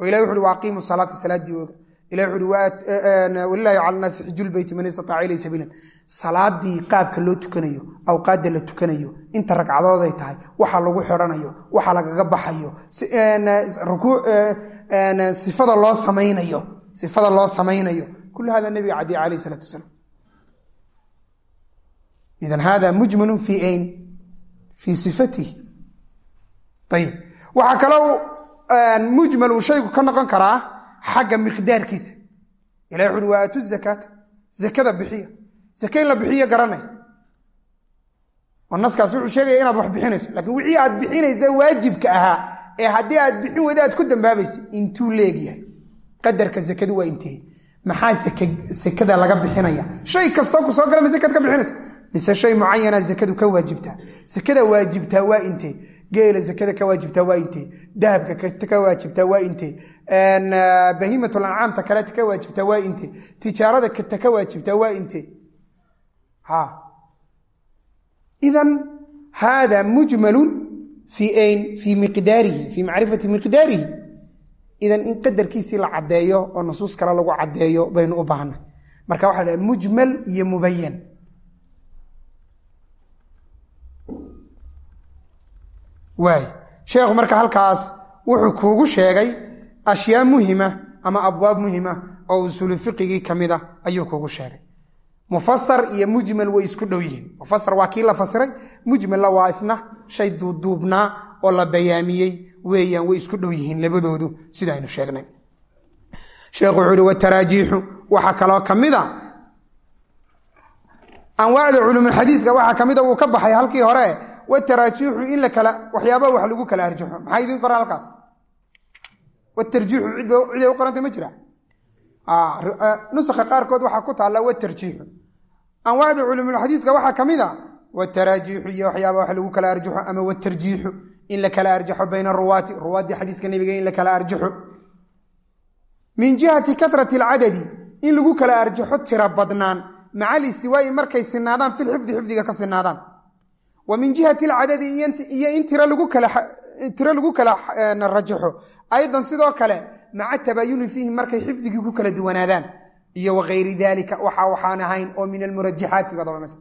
Oo ilahi wuxu uhi wa aqiimu salaata salaadii ooga. Ilahi wuxu uhi walilahi cala naasi xijulbeyti man istataaca ilay sabiilan salaadii qaabka loo tukanayo awqaadda la tukanayo inta ragcadooday tahay waxa lagu xidhanayo waxa lagaga baxayo sifada loo samaynayo sifada loo samaynayo. Kul hada nabiga cadiya alayh isalaatu wasalaam. Idan hada mujmalu fi ayn? Fii sifatihi ayib waxaa kaloo mujmal uu shaygu ka noqon karaa xagga miqdaarkiisa. Ilahi wuxu uhi waa aatu zakaata zakada bixiya. Zake la bixiyo garanay. Oo naskaas wuxuu sheegaya inaad wax bixinayso. Lakiin wixii aad bixinaysa waajibka ahaa ee haddii aad bixin weyda aad ku dambaabaysa intuu leegyahay qadarka zakadu waa intee? Maxaa sekada laga bixinaya? Shay kastoo ku gala ma sekad ka bixinaysa. Mise shay mucayana zakadu ka waajibtaa sekada waajibtaa waa intee geela zakada ka waajibtaa waa intee? Dahabka ka waajibtaa waa intee? Bahiimatul ancaamta kaleta ka waajibtaa waa intee? Tijaarada ta ka waajibtaa waa intee? Idan hada mujmalu fii ayn fii miqdaarihi fii macrifati miqdaarihi. Idan in qadarkiisii la caddeeyo oo nusuus kale lagu caddeeyo baynu u baahnay marka waxa mujmal iyo mubayan waay sheekhu marka halkaas wuxuu kuugu sheegay ashyaa muhima ama abwaab muhima oo usuulu fiqigii ka mid a ayuu kuugu sheegay. Mufasar iyo mujmal way isku dhow yihiin. Mufasar waa kii la fasiray mujmalna waa isna shay duuduubnaa oo la bayaamiyey weeyaan way isku dhow yihiin labadoodu sida sheegnay. Sheekhu wuxuu uhi wataraajiixu waxaa kaloo ka mid a. Anwaacda culuumulxadiiska waxaa ka mida wuu ka baxay halkii hore wataraajiixu in la kala waxyaabaha wax lagu kala arjaxo maxaa idin qoran halkaas watarjiixu cid ciday u qorantay ma jira? Nusakha qaarkood waxaa ku taalla watarjiixu anwaacda culuumulxadiiska waxaa ka mid a wataraajiixu iyo waxyaabaha wax lagu kala arjaxo ama watarjiixu in la kala arjaxo bayna ruwaati ruwaaddii xadiiska nebiga in la kala arjaxo min jihati karati alcadadi in lagu kala arjaxo tira badnaan markay sinaadaan filxifdi wa min jihati alcadadi iyo in tiro lagu kala rajaxo. Aydan sidoo kale maca tabaayuni fiihi markay xifdigii ku kala duwanaadaan. Iyo wakayri dalika waxa waxaan ahayn oo min almurajaxaati baad odhanaysa.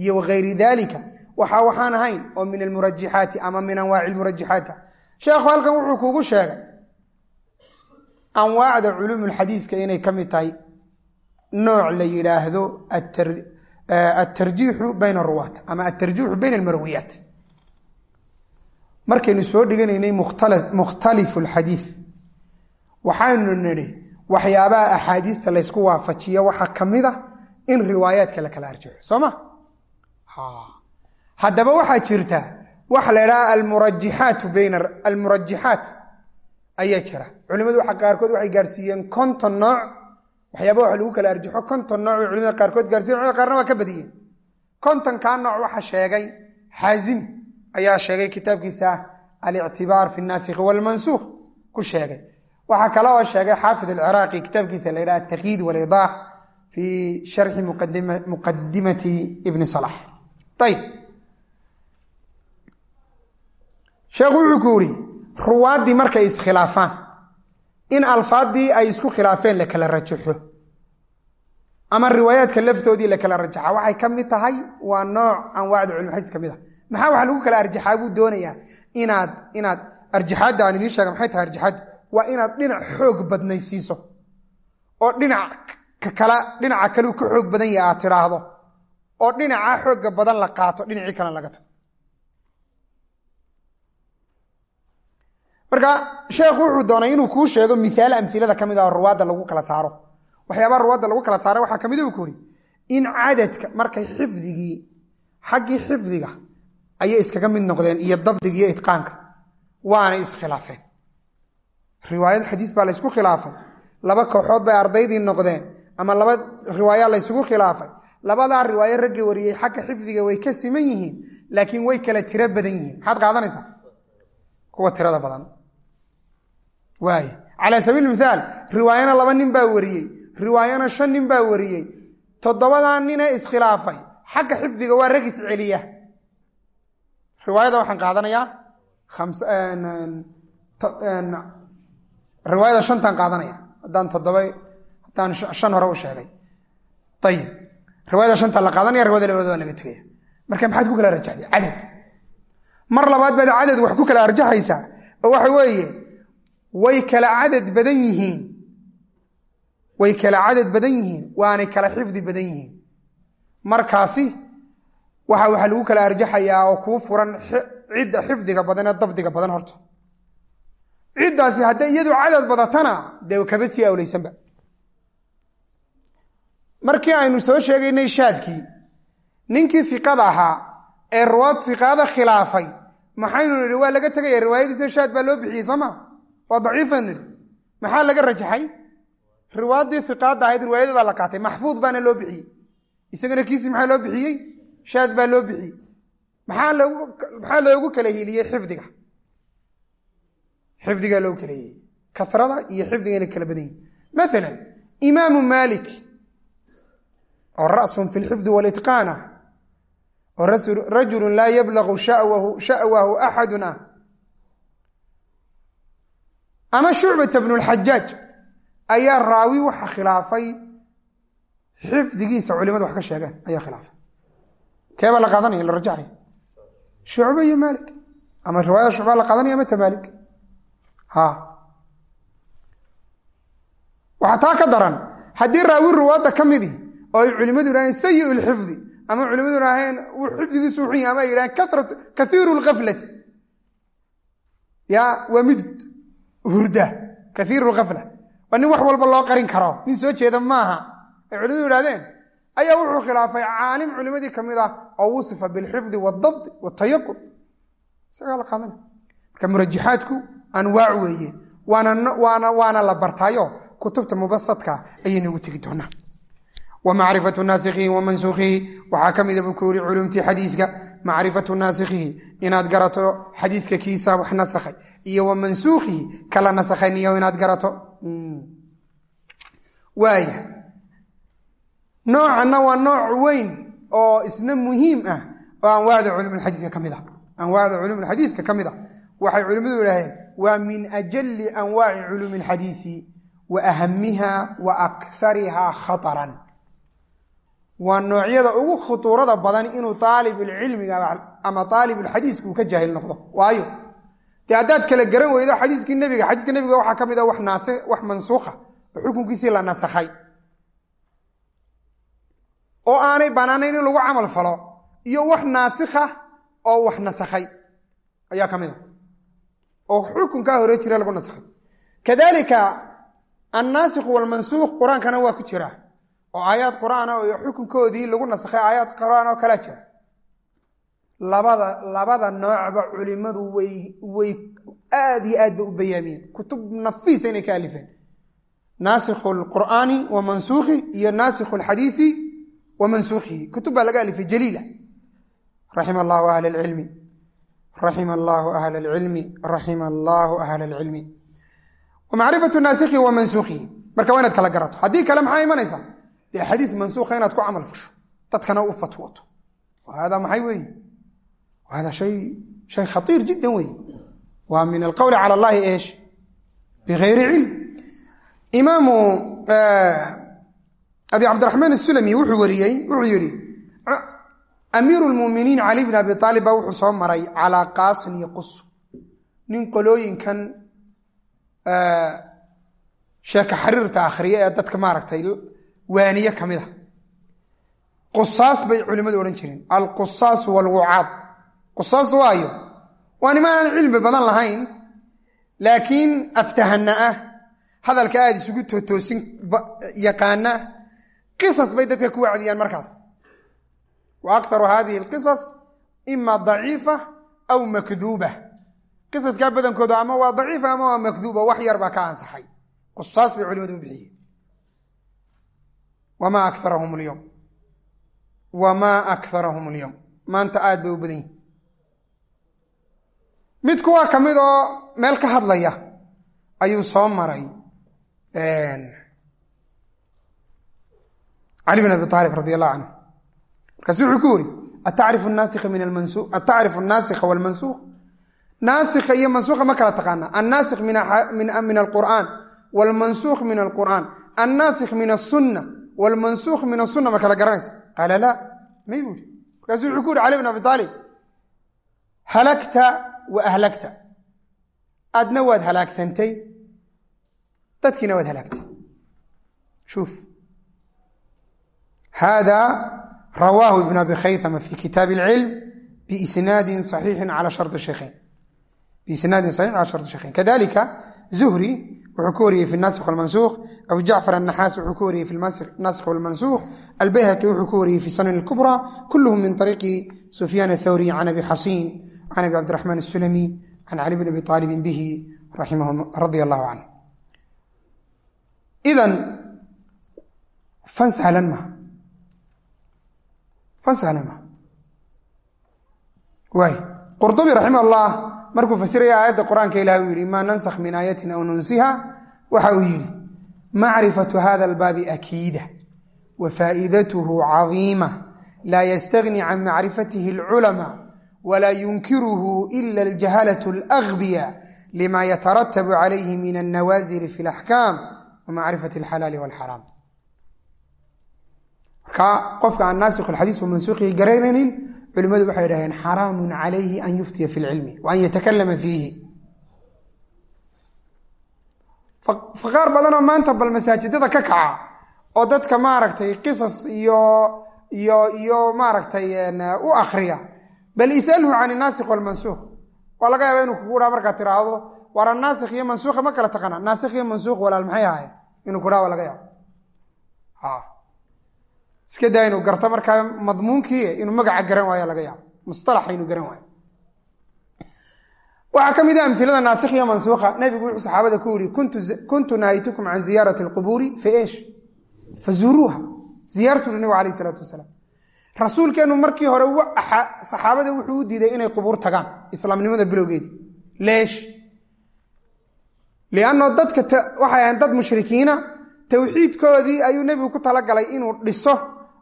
Iyo wakayri dalika waxa waxaan ahayn oo min almurajaxaati ama min anwaaci lmurajaxaati sheekhu halkan wuxuu kuugu sheegay anwaacda culuumulxadiiska inay ka mid tahay nooc la yidhaahdo atarjiixu bayna aruwaat ama atarjiixu bayna almarwiyaat markaynu soo dhiganaynay mukhtalifu alxadiid waxaynu nidhi waxyaabaha axaadiista laysku waafajiya waxaa ka mid a in riwaayaadka la kala arjaxo soo ma haddaba waxaa jirta waxa la idhaha almurajaxaatu bayna almurajaxaat ayaa jira culimadu waxa qaarkood waxay gaarsiiyeen konton nooc waxyaaba wax lagu kala arjaxo. Konton nooc bay culimada qaarkood gaarsiyen culimada qaarna waa ka badiyeen. Kontonkaa nooc waxa sheegay xaazim ayaa sheegay kitaabkiisa alictibaar fi naasikhi walmansuukh ku sheegay. Waxaa kale oo sheegay xaafid alciraaqi kitaabkiisa la yidhaha ataqyiid walidaax fi sharxi muqadimati ibni salax ayib sheekhu wuxuu ku yidhi ruwaaddii markay iskhilaafaan in alfaaddii ay isku khilaafeen la kala rajaxo. Ama riwaayaadka laftoodii la kala rajaxa. Waxay ka mid tahay waa nooc anwaacda culmxadiis ka mid a maxaa waxa lagu kala arjaxaa buu doonayaa? Inaad inaad arjaxaadda aan idiin sheega maxay tahay arjaxaaddu waa inaad dhinac xoog badnaysiiso oo dhinac kala dhinaca kaleu ka xoog badan yaha aad tidhaahdo. Oo dhinacaa xoogga badan la qaato dhinacii kalena laga tago marka sheekhu wuxuu doonay inuu kuu sheego miaal amilada ka mid ah oo ruwaadda lagu kala saaro. Waxyaabaha ruwaadda lagu kala saara waxaa ka mid u ku uri in cadadka markay xifdigii xaggii xifdiga ayay iskaga mid noqdeen iyo dabdiga iyo itqaanka waanay iskhilaafeen. Riwaayad xadiis baa laysku khilaafay. Laba kooxood bay ardaydii noqdeen ama laba riwaaya laysugu khilaafay. Labadaa riwaayo raggii wariyey xagga xifdiga way ka siman yihiin laakiin way kala tiro badan yihiin. Maxaad qaadanaysaa? Kuwa tirada badan waay calaa sabiil mithaal riwaayana laba nin baa wariyey riwaayana shan nin baa wariyey. Toddobadaa ninee iskhilaafay xagga xifdiga waa rag isceliya riwaayada waxaan qaadanayaa riwaayada shantaan qaadanaya. Haddaan toddoba haddaan shan hore u sheegay. Ayib riwaayada shantaan la qaadanaya riwayada labada waa laga tegaya. Marka maxaad ku kala rajaxday? Cadad. Mar labaad baad cadad wax ku kala arjaxaysaa. Oo waxa weeye way kala cadad badan yihiin. Way kala cadad badan yihiin. Waanay kala xifdi badan yihiin. Markaasi waxa waxaa lagu kala arjaxayaa oo kuu furan cidda xifdiga badan ee dabdiga badan horta. Ciddaasi hadday iyadu cadad badatana dee kaba sii awleysanba. Markii aynu soo sheegaynay shaadkii ninkii fiqada ahaa ee ruwaad fiqaada khilaafay maxaynu nidhi waa laga tegaya riwaayadiisna shaad baa loo bixiyey soo ma waa maxaa laga rajaxay? Riwaaddii fiqaadda ahayd riwaayadada la qaatay maxfuud baana loo bixiyey. Isagana kiisi maxaa loo bixiyey? Shaad baa loo bixiyey. Maxaa loogu kala hiliyey xifdiga? Xifdigaa loogu kala hiliyey karada iyo xifdigana kala badan yihiin imaamu maalik oo ra'sun fi lxifdi walitqaana oo rajulu laa yablagu sha'wahu axadun ah ama shucbata bnu lxajaaj ayaa raawi waxa khilaafay. Xifdigiisa culimadu wax ka sheegeen ayaa khilaafay. Keebaa la qaadanaya la rajaxaya shucbe iyo maalik. Ama riwaayada shucbaa la qaadanaya mata maalik. Ha. Waxaa taa ka daran haddii raawi ruwaadda ka midi oo ay culimadu yidhaaheen sayi lxifdi ama culimadu yidhaaheen xifdigiisu wuxuu yahay ama ay yidhaheen kaiiru lkaflati waa midud hurda kaiiru lkafla waa nin wax walba loo qarin karo. Nin soo jeeda maaha. Ay culimadu yidhahdeen ayaa wuxuu khilaafay caalim culimadii ka mid ah oo wusifa bilxifdi waadabti watayaqud isagaa la qaadana. Marka murajaxaadku anwaac weeye waana la bartaayo. Kutubta mubasadka ayaynugu tegi doonaa wa macrifatu naasikhihi wa mansuukhihi waxaa ka mida buu ku yihi culumtii xadiiska macrifatu naasikhihi inaad garato xadiiska kiisa wax nasakhay iyo wa mansuukhihi kala nasakhayniyo inaad garato waaya noocanna waa nooc weyn oo isna muhiim ah oo anwaacda culumulxadiiska ka mid a anwaacda culumulxadiiska ka mid a waxay culimmadu yidhaaheen waa min ajali anwaaci culuumi alxadiisi wa ahamiha wa akariha khataran waa noocyada ugu khutuurada badan inuu aalibulcilmiga ama aalibulxadiiska uu ka jaahil noqdo. Waayo dee haddaad kala garan weydo xadiiskii nebiga xadiiska nebiga waxaa ka mid a wax mansuukha oo xukunkiisii la nasakhay. Oo aanay bannaanayn in lagu camal falo iyo wax naasikha oo wax nasakhay. Ayaa ka mid a oo xukunkaa hore jira lagu nasakhay. Kadalika annaasikhu walmansuukh qur'aankana waa ku jira oo aayaad qur'aana iyo xukunkoodii lagu nasakhay aayaad qur'aan oo kalea jira. Labada labada noocba culimadu way way aad iyo aad ba u bayaamiyeen. Kutub nafiisa inay ka alifeen. Naasikhu lqur'aani wa mansuukhi iyo naasikhu lxadiisi wa mansuukhihi kutub baa laga alifay jaliila. Raxima allahu ahla alcilmi raxima allahu ahla alcilmi raxima allahu ahla alcilmi wa macrifatu naasikhi wa mansuukhihi marka waa inaad kala garato. Haddii kale maxaa imanaysaa dee xadiis mansuukha inaad ku camal fasho dadkana u fatwoto hada maxay weeye? Hada shay shay khatiir jiddan weeye. Waa min alqowli cala allahi eesh? Bigayri cilm. Imaamu abi cabdiraxmaan asulami wuxuu wariyey wuxuu yidhi amiiru lmuminiin cali bn abi aalib baa wuxuu soo maray calaa qaasin iyo qus. Nin qolooyinkan sheeka xariirta akhriya ee dadka maaragtay waaniye ka mid a qusaas bay culimmadu odhan jireen. Alqusaasu walwucaad qusaas waayo waa niman aan cilmi badan lahayn laakiin aftahana ah hadalka aada isugu tootoosin yaqaana qisas bay dadka ku wacdiyaan markaas. Wa akharu hadihi alqisas ima daciifa aw makduuba. Qisaskaa badankooda ama waa daciifa ama waa makduuba wax yar baa ka ansaxay. Qusaas bay culimadu u bixiyeen wamaa akarahum alyowm wamaa akarahum alyowm maanta aad bay u badan yihiin mid kuwa ka mid oo meel ka hadlaya. Ayuu soo maray cali bin abi aalib radi allahu canhu markaasu wuxuu ku yuri atacrifu nasikha min amansu atacrifu anaasikha walmansuukh? Naasikha iyo mansuukha ma kala taqaana. Annaasikh min alqur'aan. Walmansuukh min alqur'aan. Annaasikh min asunna walmansuukh min asunna ma kala garanaysa qaala laa may buuri markaasu wuxuu ku yuri cali bin abi aalib halagta wa ahlagta aadna waad halaagsantay dadkiina waad halaagtay shuuf hada rawaahu ibn abi khaythama fi kitaab اlcilm biisnaadin صaxiixi calى shar shaykhayn biisnaadin saxiix cala shart shaykhayn kadalika zuhri wuxuu ka wariyey fi nasikh wlmansuuq abu jacfar anaxaas wuxuu ka wariyey fi nasikh wlmansuuq albayhaqi wuxuu ka wariyey fi sunan اlkubra kulhm min ariiqi sufyaan athawri can abi xasiin can abi cabdiraxmaan asulami can cali bn abi aalibin bihi radia allahu canh idan fan sahlan ma. Fan sahlan ma. Waay qurdubi raximah markuu fasiraya aayadda qur'aanka ilahi uu yihi maa nansakh min aayatin aw nunsiha waxa uu yidhi macrifatu hada albaabi akiida wa faa'iidatuhu cadiima laa yastagni can macrifatihi alculamaa walaa yunkiruhu ila aljahalatu alaqbiya lima yataratabu calayhi min alnawaasili fi alaxkaam wa macrifati alxalaali walxaraam. Marka qofka aan naasikxadiis wa mansuuqihi garanaynin culimmadu waxay idhaheen xaraamun calayhi an yuftiya fi lcilmi wa an yatakalama fiihi faqaar badanoo maanta bal masaajidada ka kaca oo dadka maaragtay qisas iyo iyo iyo maaragtay u akriya bal isalhu can inaasikh walmansuukh waa laga yaaba inuu kugu dhaa markaad tiraahdo war anaasikh iyo mansuukha ma kala taqaana naasikh iyo mansuukh walaal maxay ahayen inuu kudhaa waa laga yaaba iska daa inuu garto markaa madmuunkii inuu magaca garan waayo laga yaabo mustalaxa inuu garan waayo waxaa ka mid a amilada naasikh iyo mansuukha nabigu wuxuu saxaabada ku yihi kuntu nahaytukum can ziyaarati alqubuuri fa eesh? Fazuuruuha ziyaartu nabig alayh isalaatu wasalaam. Rasuulkeenu markii hore saxaabada wuxuu u diiday inay qubuur tagaan islaamnimada bilowgeedii leesh. Lianno dadka waxay ahayn dad mushrikiina towxiidkoodii ayuu nebigu ku talagalay inuu dhiso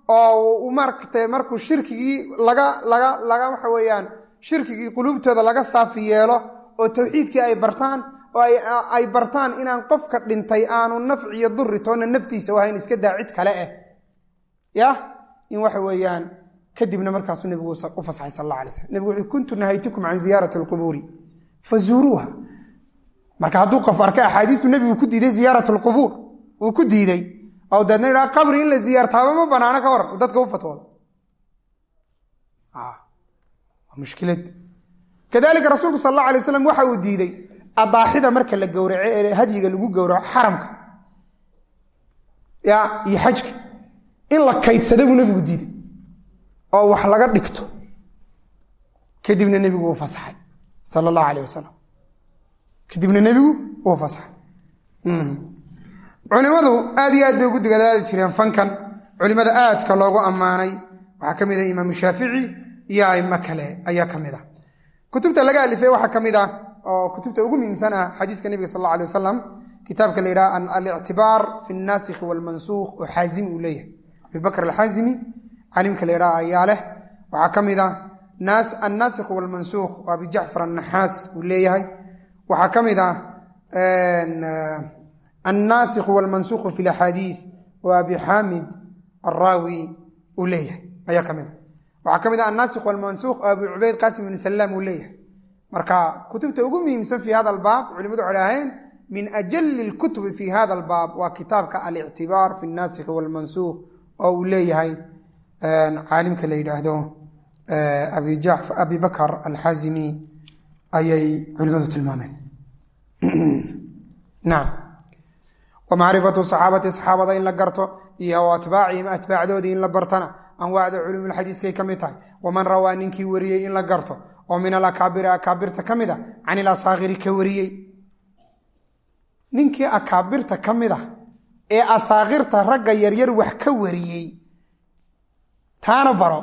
oo marta markuu shirkigii laga laga laga waxa weeyaan shirkigii quluubtooda laga saafi yeelo oo towxiidkii ay bartaan oo ay bartaan inaan qofka dhintay aanu nafciyo duri toona naftiisa u hayn iska daa cid kale ah ya in waxa weeyaan kadibna markaasuu nebigu u fasaxay sal alla alay slam nebigu wuxuu kuntu nahaytukum can ziyaarati alqubuuri fazuuruuha. Marka hadduu qof arkay axaadiistu nebigu ku diiday ziyaarat alqubuur uu ku diiday. Oo deedna idhaa qabri in la ziyaartaaba ma banaano ka hor dadka u fatwooda mushkilad. Kadalika rasuulku sal alla alay waslam waxa uu diiday adaaxida marka la gowraco ee hadyiga lagu gowraco xaramka. Ya iyo xajka. In la kaydsada buu nebigu diiday. Oo wax laga dhigto. Kadibna nebigu uu fasaxay sal allahu alayh kadibna nebigu uu fasaxay. Culimadu aad iyo aad bay ugu dagadaadi jireen fankan. Culimada aadka loogu ammaanay. Waxaa ka mid ah imaamu shaafici iyo aimo kale ayaa ka mid ah. Kutubta laga alifay waxaa ka mid ah oo kutubta ugu muhiimsan ah xadiiska nebiga sal alla alay wasalam kitaabka la yidhaha alictibaar fi naasikhi walmansuukh oo xaazimi uu leeyahay. Abibakr alxaazimi calimka la yidhaha ayaa leh waxaa ka mid ah annaasikh walmansuukh oo abi jacfar annaxaas uu leeyahay. Waxaa ka mid ah annaasikh walmansukhu fi laxaadiis oo abi xaamid araawi uu leeyahay ayaa ka mid a waxaa ka mid ah annaasikh walmansukh oo abu cubayd qaasim ibnu salaam uu leeyahay. Marka kutubta ugu muhiimsan fi hada albaab culimadu waxay dhaheen min ajali lkutubi fi hada albaab waa kitaabka alictibaar fi naasikhi walmansukh oo uu leeyahay caalimka la yidhaahdo abi bakr alxaazimi ayay culimadu tilmaameen. Macrifatu saxaabati saxaabada in la garto iyo atbaacihim atbaacdoodii in la bartana. Anwaacda culumulxadiiskay ka mid tahay. Waman rawaa ninkii wariyey in la garto. Oo min alakaabiri akaabirta ka mid a can ilasaakiri ka wariyey. Ninkii akaabirta ka mid a ee asaakirta ragga yaryar wax ka wariyey taana baro.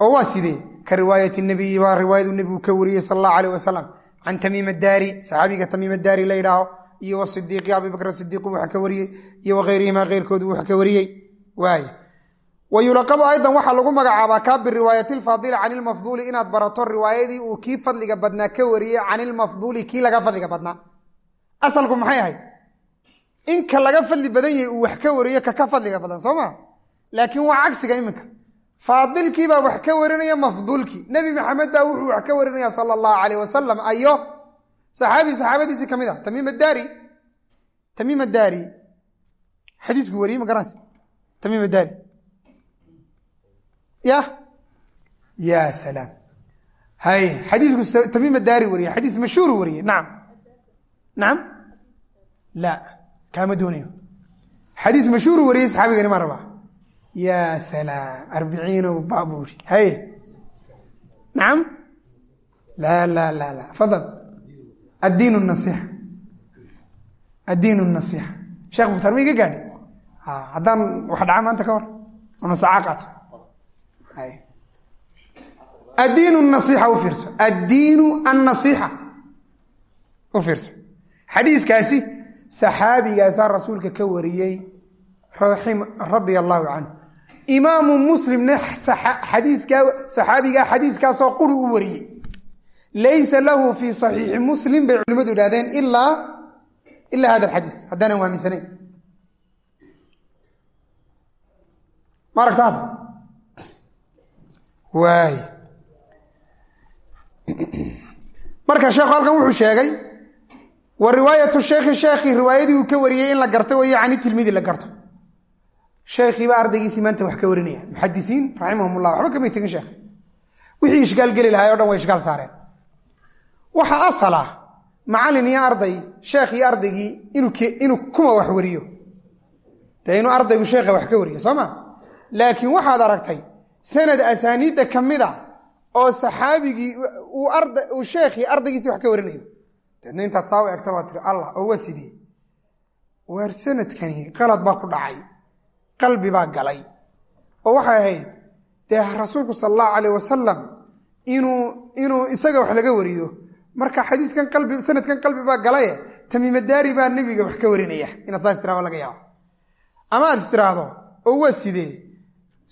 Oo waa sidee? Ka riwaayati nabiyi waa riwaayadu nebigu ka wariyey sal allahu aleyh wasalam can tamiim daari saxaabiga tamiim daari la yidhaaho iyo wasidiiqi abibakr sidiiqu wax ka wariyey iyo wakeyrihima keyrkoodu wax ka wariyey. Waay wa yulaqabu aydan waxaa lagu magacaabaa kaa biriwaayati lfaadili can ilmafduuli inaad barato riwaayadii uu kii fadliga badnaa ka wariyey can ilmafduuli kii laga fadliga badnaa. Asalku maxay ahayd? In ka laga fadli badan yahay uu wax ka wariyo ka ka fadliga badan soo ma? Laakiin waa cagsiga iminka. Faadilkiibaa wax ka warinaya mafduulkii. Nebi maxamed baa wuxuu wax ka warinaya sala allahu caleyh wasalam ayo saxaabi saxaabadiisii ka mid a tamiim daari tamiim daari xadiisku wariyey ma garanaysa tamiim daari ya ya salaam hay xadiisku tamiim daari wariyey xadiis mashhuuru wariyey nacam nacam la kaama doonayo xadiis mashhuuru wariyey saxaabigani maa rabaa ya salaam arbiciino baabuuri hay nacam la la la la fadal addiin nasiixa addiin nasiixa sheekh mukhtaar ma iga gaadhi? Haddaan wax dhaca maanta ka hor? Ama sacaa qaato? Addiinu nasiixa u fiirso. Addiinu annasiixa u fiirso. Xadiiskaasi saxaabigaasaa rasuulka ka wariyey radia allaahu canhu. Imaamu muslimna xadiiskaa saxaabigaa xadiiskaasoo quri u wariyey laysa lahu fii saxiixi muslim bay culimmadu idhahdeen ilaa ilaa hada alxadiis. Haddaanan waaminsanayn. Ma aragta hadda? Waay. Marka sheekhu halkan wuxuu sheegay wa riwaayatu sheekhi sheekhii riwaayadii uu ka wariyey in la garto weeye cani tilmidi la garto. Sheekhiibaa ardaygiisii maanta wax ka warinaya. Muxadisiin raximahum llah waxba kamay tegin sheekh. Wixii ishgaal geli o dhan way ishgaal waxa asal ah macallin iyo arday sheekh iyo ardaygii inuu kuma wax wariyo. Dee inuu ardaygu sheekha wax ka wariyo soo ma? Laakiin waxaad aragtay sanad asaaniidda ka mid a oo saxaabigii uu sheekhii ardaygiisii wax ka warinayo. Deedna intaad saa u egta baa tiri allah oo waa sidee? Waar sanadkani qalad baa ku dhacay qalbi baa galay. Oo waxay ahayd dee rasuulku sala allahu calayh wasalam inuu inuu isaga wax laga wariyo marka xadiiskan qalbi sanadkan qalbi baa galaye tamiimadaari baa nebiga wax ka warinaya. Inaad saas tiraado laga yaabo. Ama aad is oo waa sidee?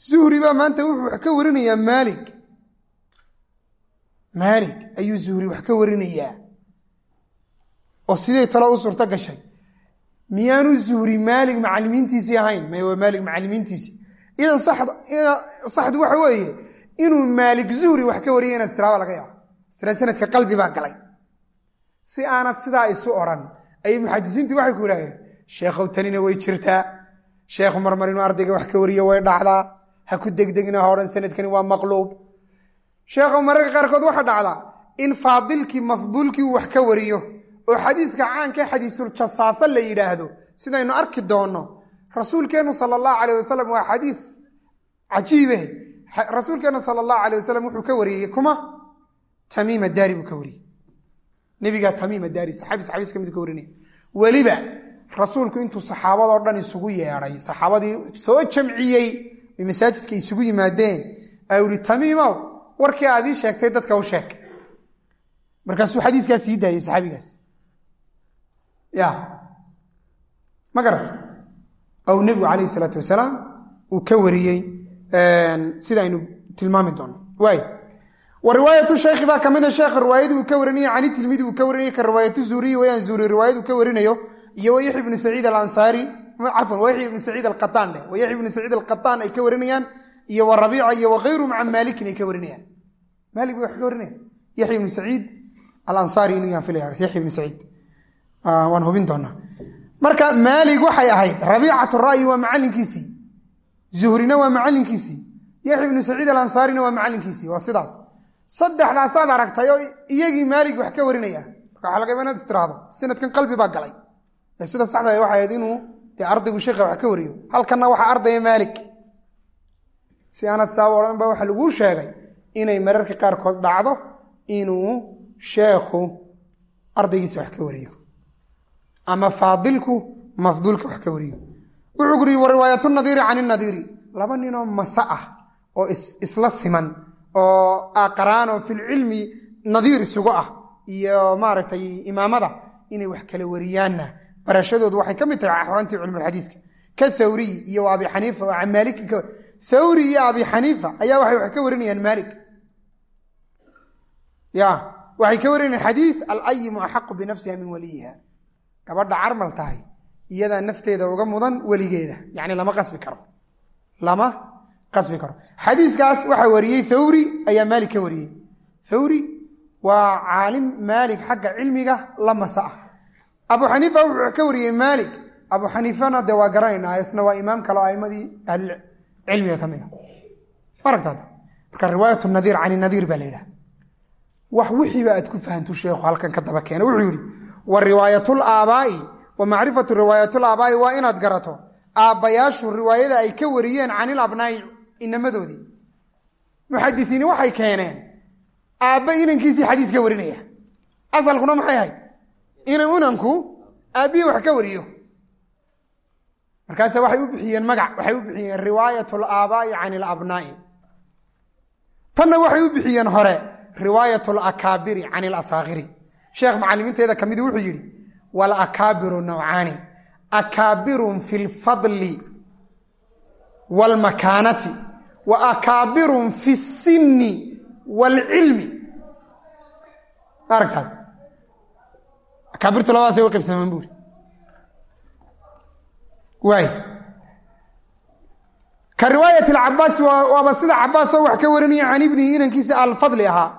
Zuhri baa maanta wuxuu wax ka warinayaa maalik. Maalik ayuu zuhri wax ka warinayaa oo sidee talo u suurto gashay? Miyaanu zuhri maalig macalimiintiisii ahayn? May waa maalig macalimiintiisii idan saxdu waxa weeye inuu maalig zuhri wax ka wariya inaad istiraada laga yaabo istira sanadka qalbi baa galay. Si aanad sidaa isu odhan ayay muxadisiintii waxay ku idhahdeen sheekhow tanina way jirtaa sheekhu marmar inuu ardayga wax ka wariyo way dhacdaa. Ha ku degdegna ha odhan sanadkani waa maqluub. Sheekhow mararka qaarkood waxa dhacdaa in faadilkii mafduulkii uu wax ka wariyo oo xadiiska caanka xadiisul jasaaso la yidhaahdo sidaynu arki doonno rasuulkeennu sala allahu calayh wasalam waa xadiis cajiibe rasuulkeennu sala allahu calayh wasalam wuxuu ka wariyey kuma tamiima daari buu ka wariyey. Nebigaa tamiima daari saxaabi saxabiis ka mid ka warinaya weliba rasuulku intuu saxaabadoo dhan isugu yeedhay saxaabadii soo jamciyey masaajidka isugu yimaadeen aa yihi tamiimow warkii aad ii sheegtay dadka u sheeg. Markaasuu xadiiskaa sii daayey saxaabigaas. Ya ma garata aw nebigu calayhi isalaatu wasalaam uu ka wariyey sida aynu tilmaami doono. Waay wa riwaayatu sheekhi baa kamida sheekha riwaayadii uu ka warinaya cani tilmidi uu ka warinaya ka riwaayatu zuuriyi wayaan zuuri riwaayadu ka warinayo iyo wayaxya ibnu saciid alansaari cafwan wayaxya ibnu saciid alqataan dheh wayaxya ibnu saciid alqataan ay ka warinayaan iyo wa rabiica iyo wakayruhum can maalikin ay ka warinayaan. Maalik bay wax ka warinayaan yaxya ibnu saciid alansaari inuu yahan filaya yaxya ibnu saciid. Waan hubin doonaa. Marka ahayd rabiicatu ra'yi waa macalinkiisii zuhrina waa macalinkiisii yaxya ibnu saciid alansaarina waa macalinkiisii waa saddexdaasaad aragtay oo iyagii maalig wax ka warinaya. Marka waxa laga yaba inaad istiraahdo. Sanadkan qalbi baa galay. Sida saxda waxay ahayd inuu dee ardaygu sheekha wax ka wariyo. Halkanna waxaa ardaya maalik. Si aanad saaba odhan ba waxa laguu sheegay inay mararka qaarkood dhacdo inuu sheekhu ardaygiisa wax ka wariyo. Ama faadilku mafduulka wax ka wariyo. Wuxuu guri wa riwaayatu nadiiri can inadiiri laba ninoo masa ah oo isla siman oo aqraanoo filcilmi nadiir isugu ah iyo maaragtay imaamada inay wax kala wariyaanna. Barashadoodu waxay ka mid tahay axwaantii cilmulxadiiska ka thawriy iyo abi xaniifa oo can maaliki thawri iyo abi xaniifa ayaa waxay wax ka warinayaan maalik. Ya waxay ka warinayaan xadiis alayimu axaqu binafsiha min waliyiha. Gabadha carmal tahay iyadaa nafteeda uga mudan weligeeda yani lama qasbi karo. Lama qasbi karo. Xadiiskaas waxaa wariyey thawri ayaa maalik ka wariyey. Thawri waa caalim maalik xagga cilmiga la masa ah. Abu xaniifa wuxuu ka wariyey maalik. Abu xaniifana dee waa garanaynaa isna waa imaam kale aimadii ahlicilmiga ka mid a maragtaad marka riwaayat nadiir can nadiir baa la yidhaha. Wax wixiiba aad ku fahantu sheekhu halkan ka daba keena. Wuxuu yidhi wa riwaayatul aabaa'i wa macrifatu riwaayatul aabaa'i waa inaad garato. Aabbayaashu riwaayada ay ka wariyeen canil abnaa'i inamadoodii muxadisiini waxay keeneen aabba inankiisii xadiis ka warinaya. Asalkuna maxay ahayd? Inan unanku aabbihi wax ka wariyo. Markaase waxay u bixiyeen magac waxay u bixiyeen riwaayat alaabaa'i can ilabnaa'i tanna waxay u bixiyeen hore riwaayat alakaabiri can ilasaakiri sheekh macalimiinteeda ka mid wuxuu yidhi walakaabiru nawcaani akaabirun fi lfadli waalmakaanati wa akaabirun fi sinni waalcilmi aragtaad akaabirtu labadaasay u qaybsamaan buuri waay ka riwaayat alcabaasi waaba sida cabaas oo wax ka warinaya can ibnihi inankiisi alfadli ahaa.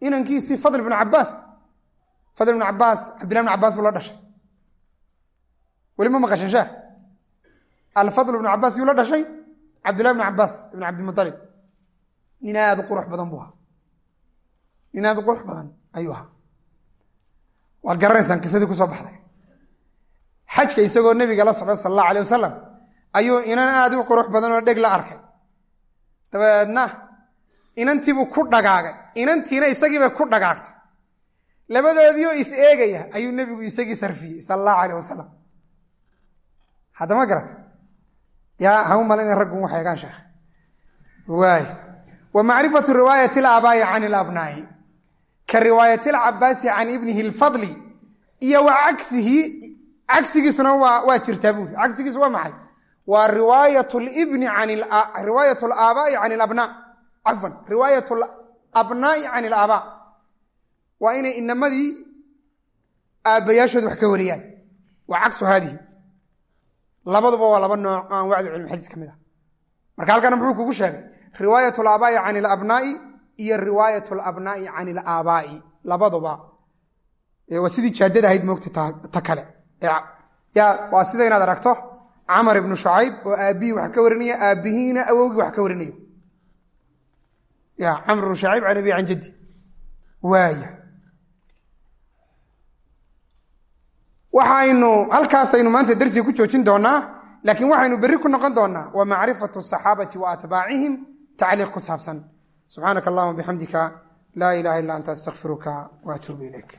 Inankiisii fadl bn cabaas fadl bn cabaas cabdillahi bn cabaas buu la dhashay. Ma maqashan sheekh alfadl bnu cabaas yuu la cabdillahi bn cabaas ibn cabdimualib nin aad u qurux badan buu ahaa nin aad u qurux badan ayuu ahaa waad garanaysaan qisadii ku soo baxday xajka isagoo nebiga la socda sal allahu alay wasalam ayuu inan aad u qurux badan oo dheg la arkay dabeedna inantiibuu ku dhagaagay inantiina isagiibay ku dhagaagtay labadoodiioo is eegaya ayuu nebigu isagii sarfiyey sal allahu aleyh wasalam haddama garata yaa hau malina raggun wax eegaan sheekh. Waay wa macrifatu riwaayati alaabaa'i can ilabnaa'i ka riwaayati alcabaasi can ibnihi alfadli. Iyo wa cagsihi cagsigiisuna waa jirtaa buuri. Cagsigiisu waa maxay? Waa riwaayat libni riwaayat alaabaa'i can ilabnaa cafwan. Riwaayat alabnaa'i can ilaabaa waa inay inamadii aabbayaashooda wax ka wariyaan. Waa cagsu haadihi labaduba waa laba nooc aan wacdi cilmi xadiis ka mid a marka halkana muxuu kugu sheegay riwaayat alaabaa'i can ilabnaa'i iyo riwaayat alabnaa'i can ilaabaa'i labaduba. Sidii jaadada ahayd moogta ta kale. Waa sida inaad aragto camar ibnu shucayb oo aabbihii wax ka warinaya aabbihiina awowgii wax ka warinayo. Camr ibnu shucayb can abi can jaddi waaya waxaynu halkaasaynu maanta darsiga ku joojin doonaa laakiin waxaynu berri ku noqon doonaa wa macrifatu asaxaabati wa atbaacihim tacliiq ku saabsan. Subxaanaka allahuma bixamdika laa ilaha illa anta astaqfiruka wa atuubu ilayk